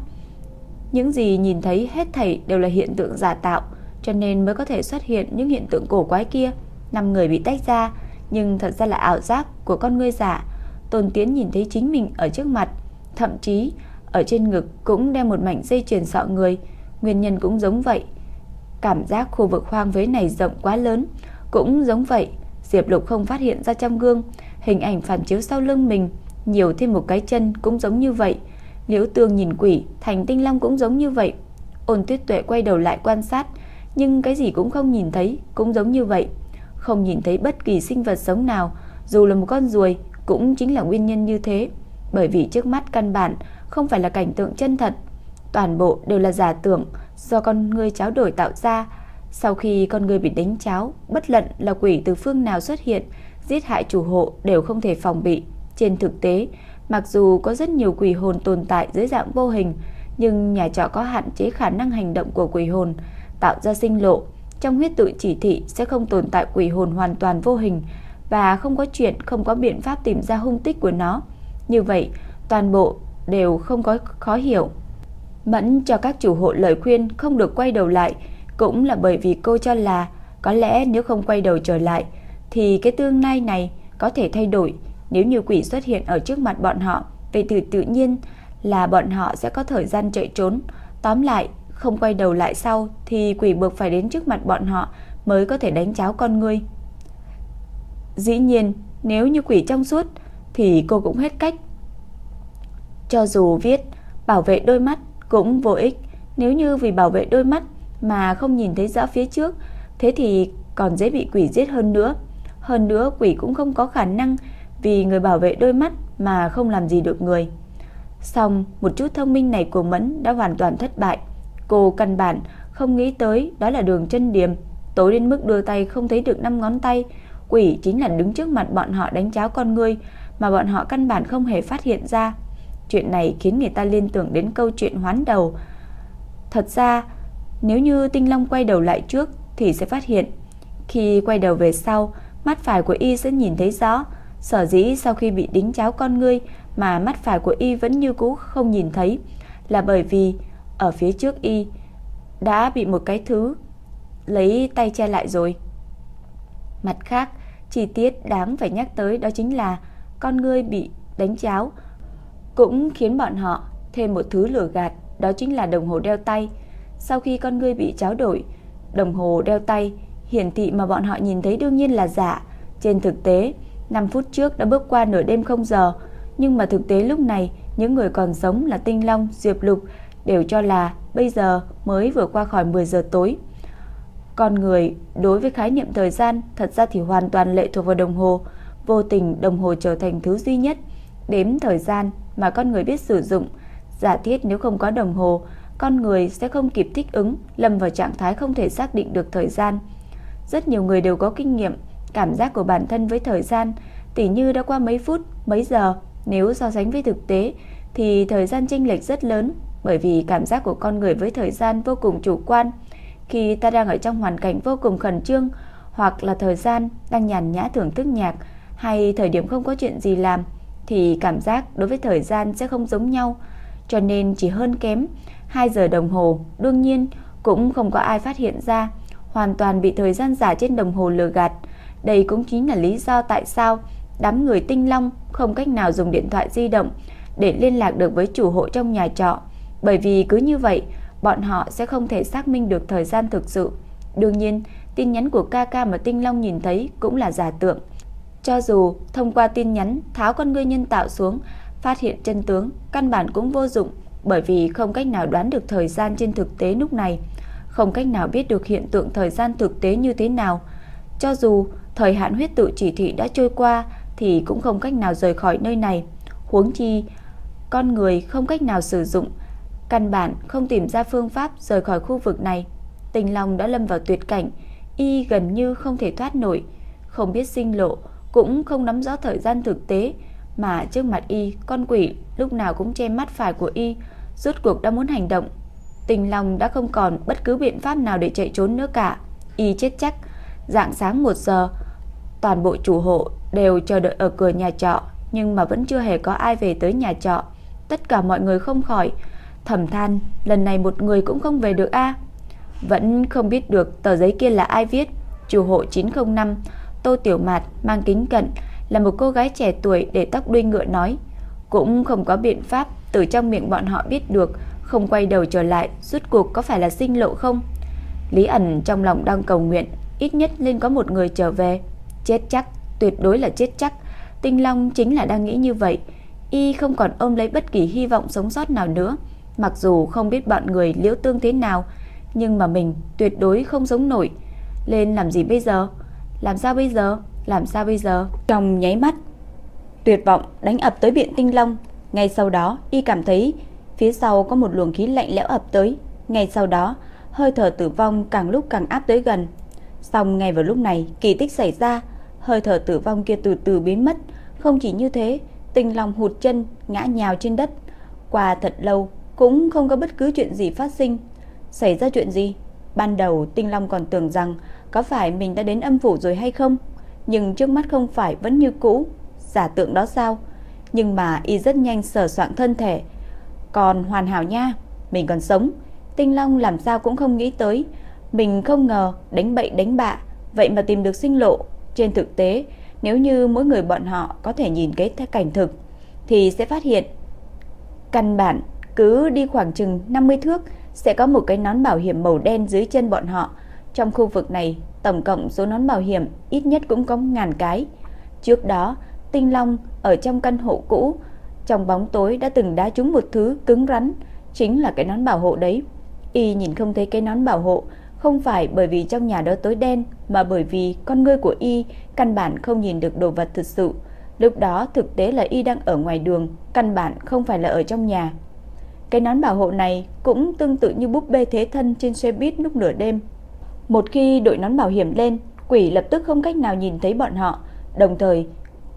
những gì nhìn thấy hết thảy đều là hiện tượng giả tạo, cho nên mới có thể xuất hiện những hiện tượng cổ quái kia. Năm người bị tách ra, nhưng thật ra là ảo giác của con ngươi giả. Tôn Tiến nhìn thấy chính mình ở trước mặt, thậm chí ở trên ngực cũng đeo một mảnh dây chuyền sọ người, nguyên nhân cũng giống vậy. Cảm giác khu vực hoang vế này rộng quá lớn, cũng giống vậy. Diệp Lục không phát hiện ra trong gương, hình ảnh phản chiếu sau lưng mình, nhiều thêm một cái chân cũng giống như vậy. Liễu Tương nhìn quỷ, Thành Tinh Long cũng giống như vậy. Ôn Tuyết Tuệ quay đầu lại quan sát, nhưng cái gì cũng không nhìn thấy, cũng giống như vậy. Không nhìn thấy bất kỳ sinh vật sống nào, dù là một con ruồi, cũng chính là nguyên nhân như thế. Bởi vì trước mắt căn bản không phải là cảnh tượng chân thật, toàn bộ đều là giả tưởng do con người cháo đổi tạo ra. Sau khi con người bị đánh cháo, bất luận là quỷ từ phương nào xuất hiện, giết hại chủ hộ đều không thể phòng bị. Trên thực tế, mặc dù có rất nhiều quỷ hồn tồn tại dưới dạng vô hình, nhưng nhà trọ có hạn chế khả năng hành động của quỷ hồn, tạo ra sinh lộ. Trong huyết tự chỉ thị sẽ không tồn tại quỷ hồn hoàn toàn vô hình và không có chuyện không có biện pháp tìm ra hung tích của nó. Như vậy, toàn bộ đều không có khó hiểu. Mẫn cho các chủ hộ lời khuyên không được quay đầu lại, cũng là bởi vì cô cho là có lẽ nếu không quay đầu trở lại thì cái tương lai này có thể thay đổi. Nếu như quỷ xuất hiện ở trước mặt bọn họ, vậy thì tự nhiên là bọn họ sẽ có thời gian chạy trốn. Tóm lại, không quay đầu lại sau thì quỷ buộc phải đến trước mặt bọn họ mới có thể đánh cháo con ngươi. Dĩ nhiên, nếu như quỷ trong suốt thì cô cũng hết cách. Cho dù viết bảo vệ đôi mắt cũng vô ích, nếu như vì bảo vệ đôi mắt mà không nhìn thấy rõ phía trước, thế thì còn dễ bị quỷ giết hơn nữa. Hơn nữa quỷ cũng không có khả năng vì người bảo vệ đôi mắt mà không làm gì được người. Xong, một chút thông minh này của Mẫn đã hoàn toàn thất bại. Cô căn bản không nghĩ tới đó là đường chân điềm, tối đến mức đưa tay không thấy được năm ngón tay. Quỷ chính là đứng trước mặt bọn họ đánh cháo con người mà bọn họ căn bản không hề phát hiện ra. Chuyện này khiến người ta liên tưởng đến câu chuyện hoán đầu. Thật ra, nếu như Tinh Long quay đầu lại trước thì sẽ phát hiện. Khi quay đầu về sau, mắt phải của y sẽ nhìn thấy rõ. Sở dĩ sau khi bị đính cháo con ngươi mà mắt phải của y vẫn như cũ không nhìn thấy là bởi vì ở phía trước y đã bị một cái thứ lấy tay che lại rồi. Mặt khác, chi tiết đáng phải nhắc tới đó chính là con ngươi bị đánh cháo cũng khiến bọn họ thêm một thứ lừa gạt, đó chính là đồng hồ đeo tay. Sau khi con ngươi bị cháo đổi, đồng hồ đeo tay hiển thị mà bọn họ nhìn thấy đương nhiên là giả. Trên thực tế, 5 phút trước đã bước qua nửa đêm không giờ, nhưng mà thực tế lúc này, những người còn sống là Tinh Long, Diệp Lục đều cho là bây giờ mới vừa qua khỏi 10 giờ tối. Con người đối với khái niệm thời gian thật ra thì hoàn toàn lệ thuộc vào đồng hồ, vô tình đồng hồ trở thành thứ duy nhất đếm thời gian mà con người biết sử dụng. Giả thiết nếu không có đồng hồ, con người sẽ không kịp thích ứng, lâm vào trạng thái không thể xác định được thời gian. Rất nhiều người đều có kinh nghiệm, cảm giác của bản thân với thời gian, tỉ như đã qua mấy phút, mấy giờ, nếu so sánh với thực tế thì thời gian chênh lệch rất lớn, bởi vì cảm giác của con người với thời gian vô cùng chủ quan. Khi ta đang ở trong hoàn cảnh vô cùng khẩn trương, hoặc là thời gian đang nhàn nhã thưởng thức nhạc, hay thời điểm không có chuyện gì làm, thì cảm giác đối với thời gian sẽ không giống nhau, cho nên chỉ hơn kém 2 giờ đồng hồ, đương nhiên cũng không có ai phát hiện ra, hoàn toàn bị thời gian giả trên đồng hồ lừa gạt. Đây cũng chính là lý do tại sao đám người tinh long không cách nào dùng điện thoại di động để liên lạc được với chủ hộ trong nhà trọ, bởi vì cứ như vậy, bọn họ sẽ không thể xác minh được thời gian thực sự. Đương nhiên, tin nhắn của ca ca mà Tinh Long nhìn thấy cũng là giả tượng, Cho dù thông qua tin nhắn tháo con ngươi nhân tạo xuống, phát hiện chân tướng, căn bản cũng vô dụng, bởi vì không cách nào đoán được thời gian trên thực tế lúc này, không cách nào biết được hiện tượng thời gian thực tế như thế nào. Cho dù thời hạn huyết tự chỉ thị đã trôi qua thì cũng không cách nào rời khỏi nơi này. Huống chi, con người không cách nào sử dụng, căn bản không tìm ra phương pháp rời khỏi khu vực này. Tình lòng đã lâm vào tuyệt cảnh, y gần như không thể thoát nổi, không biết sinh lộ, cũng không nắm rõ thời gian thực tế, mà trước mặt y, con quỷ lúc nào cũng che mắt phải của y, rốt cuộc đã muốn hành động. Tình Long đã không còn bất cứ biện pháp nào để chạy trốn nữa cả, y chết chắc. Dạng sáng 1 giờ, toàn bộ chủ hộ đều chờ đợi ở cửa nhà trọ, nhưng mà vẫn chưa hề có ai về tới nhà trọ. Tất cả mọi người không khỏi thầm than, lần này một người cũng không về được a. Vẫn không biết được tờ giấy kia là ai viết. Chủ hộ 905, Tô Tiểu Mạt mang kính cận, là một cô gái trẻ tuổi để tóc đuôi ngựa nói, cũng không có biện pháp từ trong miệng bọn họ biết được, không quay đầu trở lại, rút cuộc có phải là sinh lộ không? Lý ẩn trong lòng đang cầu nguyện, ít nhất nên có một người trở về. Chết chắc, tuyệt đối là chết chắc. Tinh Long chính là đang nghĩ như vậy. Y không còn ôm lấy bất kỳ hy vọng sống sót nào nữa. Mặc dù không biết bọn người liễu tương thế nào, nhưng mà mình tuyệt đối không giống nổi. Lên làm gì bây giờ? Làm sao bây giờ? Làm sao bây giờ? Trong nháy mắt, tuyệt vọng đánh ập tới Biện Tinh Long. Ngay sau đó, y cảm thấy phía sau có một luồng khí lạnh lẽo ập tới. Ngay sau đó, hơi thở tử vong càng lúc càng áp tới gần. Xong ngay vào lúc này, kỳ tích xảy ra, hơi thở tử vong kia từ từ biến mất. Không chỉ như thế, Tinh Long hụt chân, ngã nhào trên đất. Qua thật lâu, cũng không có bất cứ chuyện gì phát sinh. Xảy ra chuyện gì? Ban đầu Tinh Long còn tưởng rằng có phải mình đã đến âm phủ rồi hay không? Nhưng trước mắt không phải vẫn như cũ, giả tượng đó sao? Nhưng mà y rất nhanh sở soạn thân thể, còn hoàn hảo nha, mình còn sống. Tinh Long làm sao cũng không nghĩ tới, mình không ngờ đánh bậy đánh bạ, vậy mà tìm được sinh lộ. Trên thực tế, nếu như mỗi người bọn họ có thể nhìn cái cảnh thực, thì sẽ phát hiện căn bản cứ đi khoảng chừng 50 thước sẽ có một cái nón bảo hiểm màu đen dưới chân bọn họ. Trong khu vực này, tổng cộng số nón bảo hiểm ít nhất cũng có ngàn cái. Trước đó, Tinh Long ở trong căn hộ cũ, trong bóng tối đã từng đá trúng một thứ cứng rắn, chính là cái nón bảo hộ đấy. Y nhìn không thấy cái nón bảo hộ, không phải bởi vì trong nhà đó tối đen, mà bởi vì con ngươi của Y căn bản không nhìn được đồ vật thực sự. Lúc đó thực tế là Y đang ở ngoài đường, căn bản không phải là ở trong nhà. Cái nón bảo hộ này cũng tương tự như búp bê thế thân trên xe buýt lúc nửa đêm. Một khi đội nón bảo hiểm lên, quỷ lập tức không cách nào nhìn thấy bọn họ, đồng thời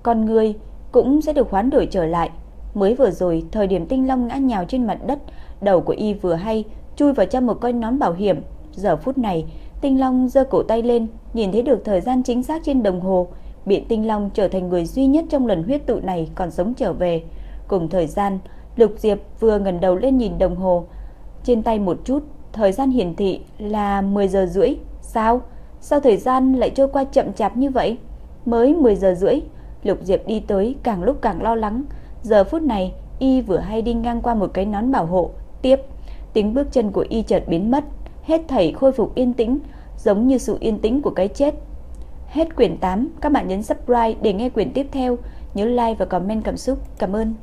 con người cũng sẽ được hoán đổi trở lại. Mới vừa rồi, thời điểm Tinh Long ngã nhào trên mặt đất, đầu của y vừa hay chui vào trong một con nón bảo hiểm. Giờ phút này, Tinh Long giơ cổ tay lên, nhìn thấy được thời gian chính xác trên đồng hồ, Biện Tinh Long trở thành người duy nhất trong lần huyết tụ này còn sống trở về. Cùng thời gian, Lục Diệp vừa ngẩng đầu lên nhìn đồng hồ, trên tay một chút, thời gian hiển thị là 10 giờ rưỡi. Sao? Sao thời gian lại trôi qua chậm chạp như vậy? Mới 10 giờ rưỡi, Lục Diệp đi tới càng lúc càng lo lắng. Giờ phút này, y vừa hay đi ngang qua một cái nón bảo hộ. Tiếp, tiếng bước chân của y chợt biến mất, hết thảy khôi phục yên tĩnh, giống như sự yên tĩnh của cái chết. Hết quyển 8, các bạn nhấn subscribe để nghe quyển tiếp theo, nhớ like và comment cảm xúc. Cảm ơn.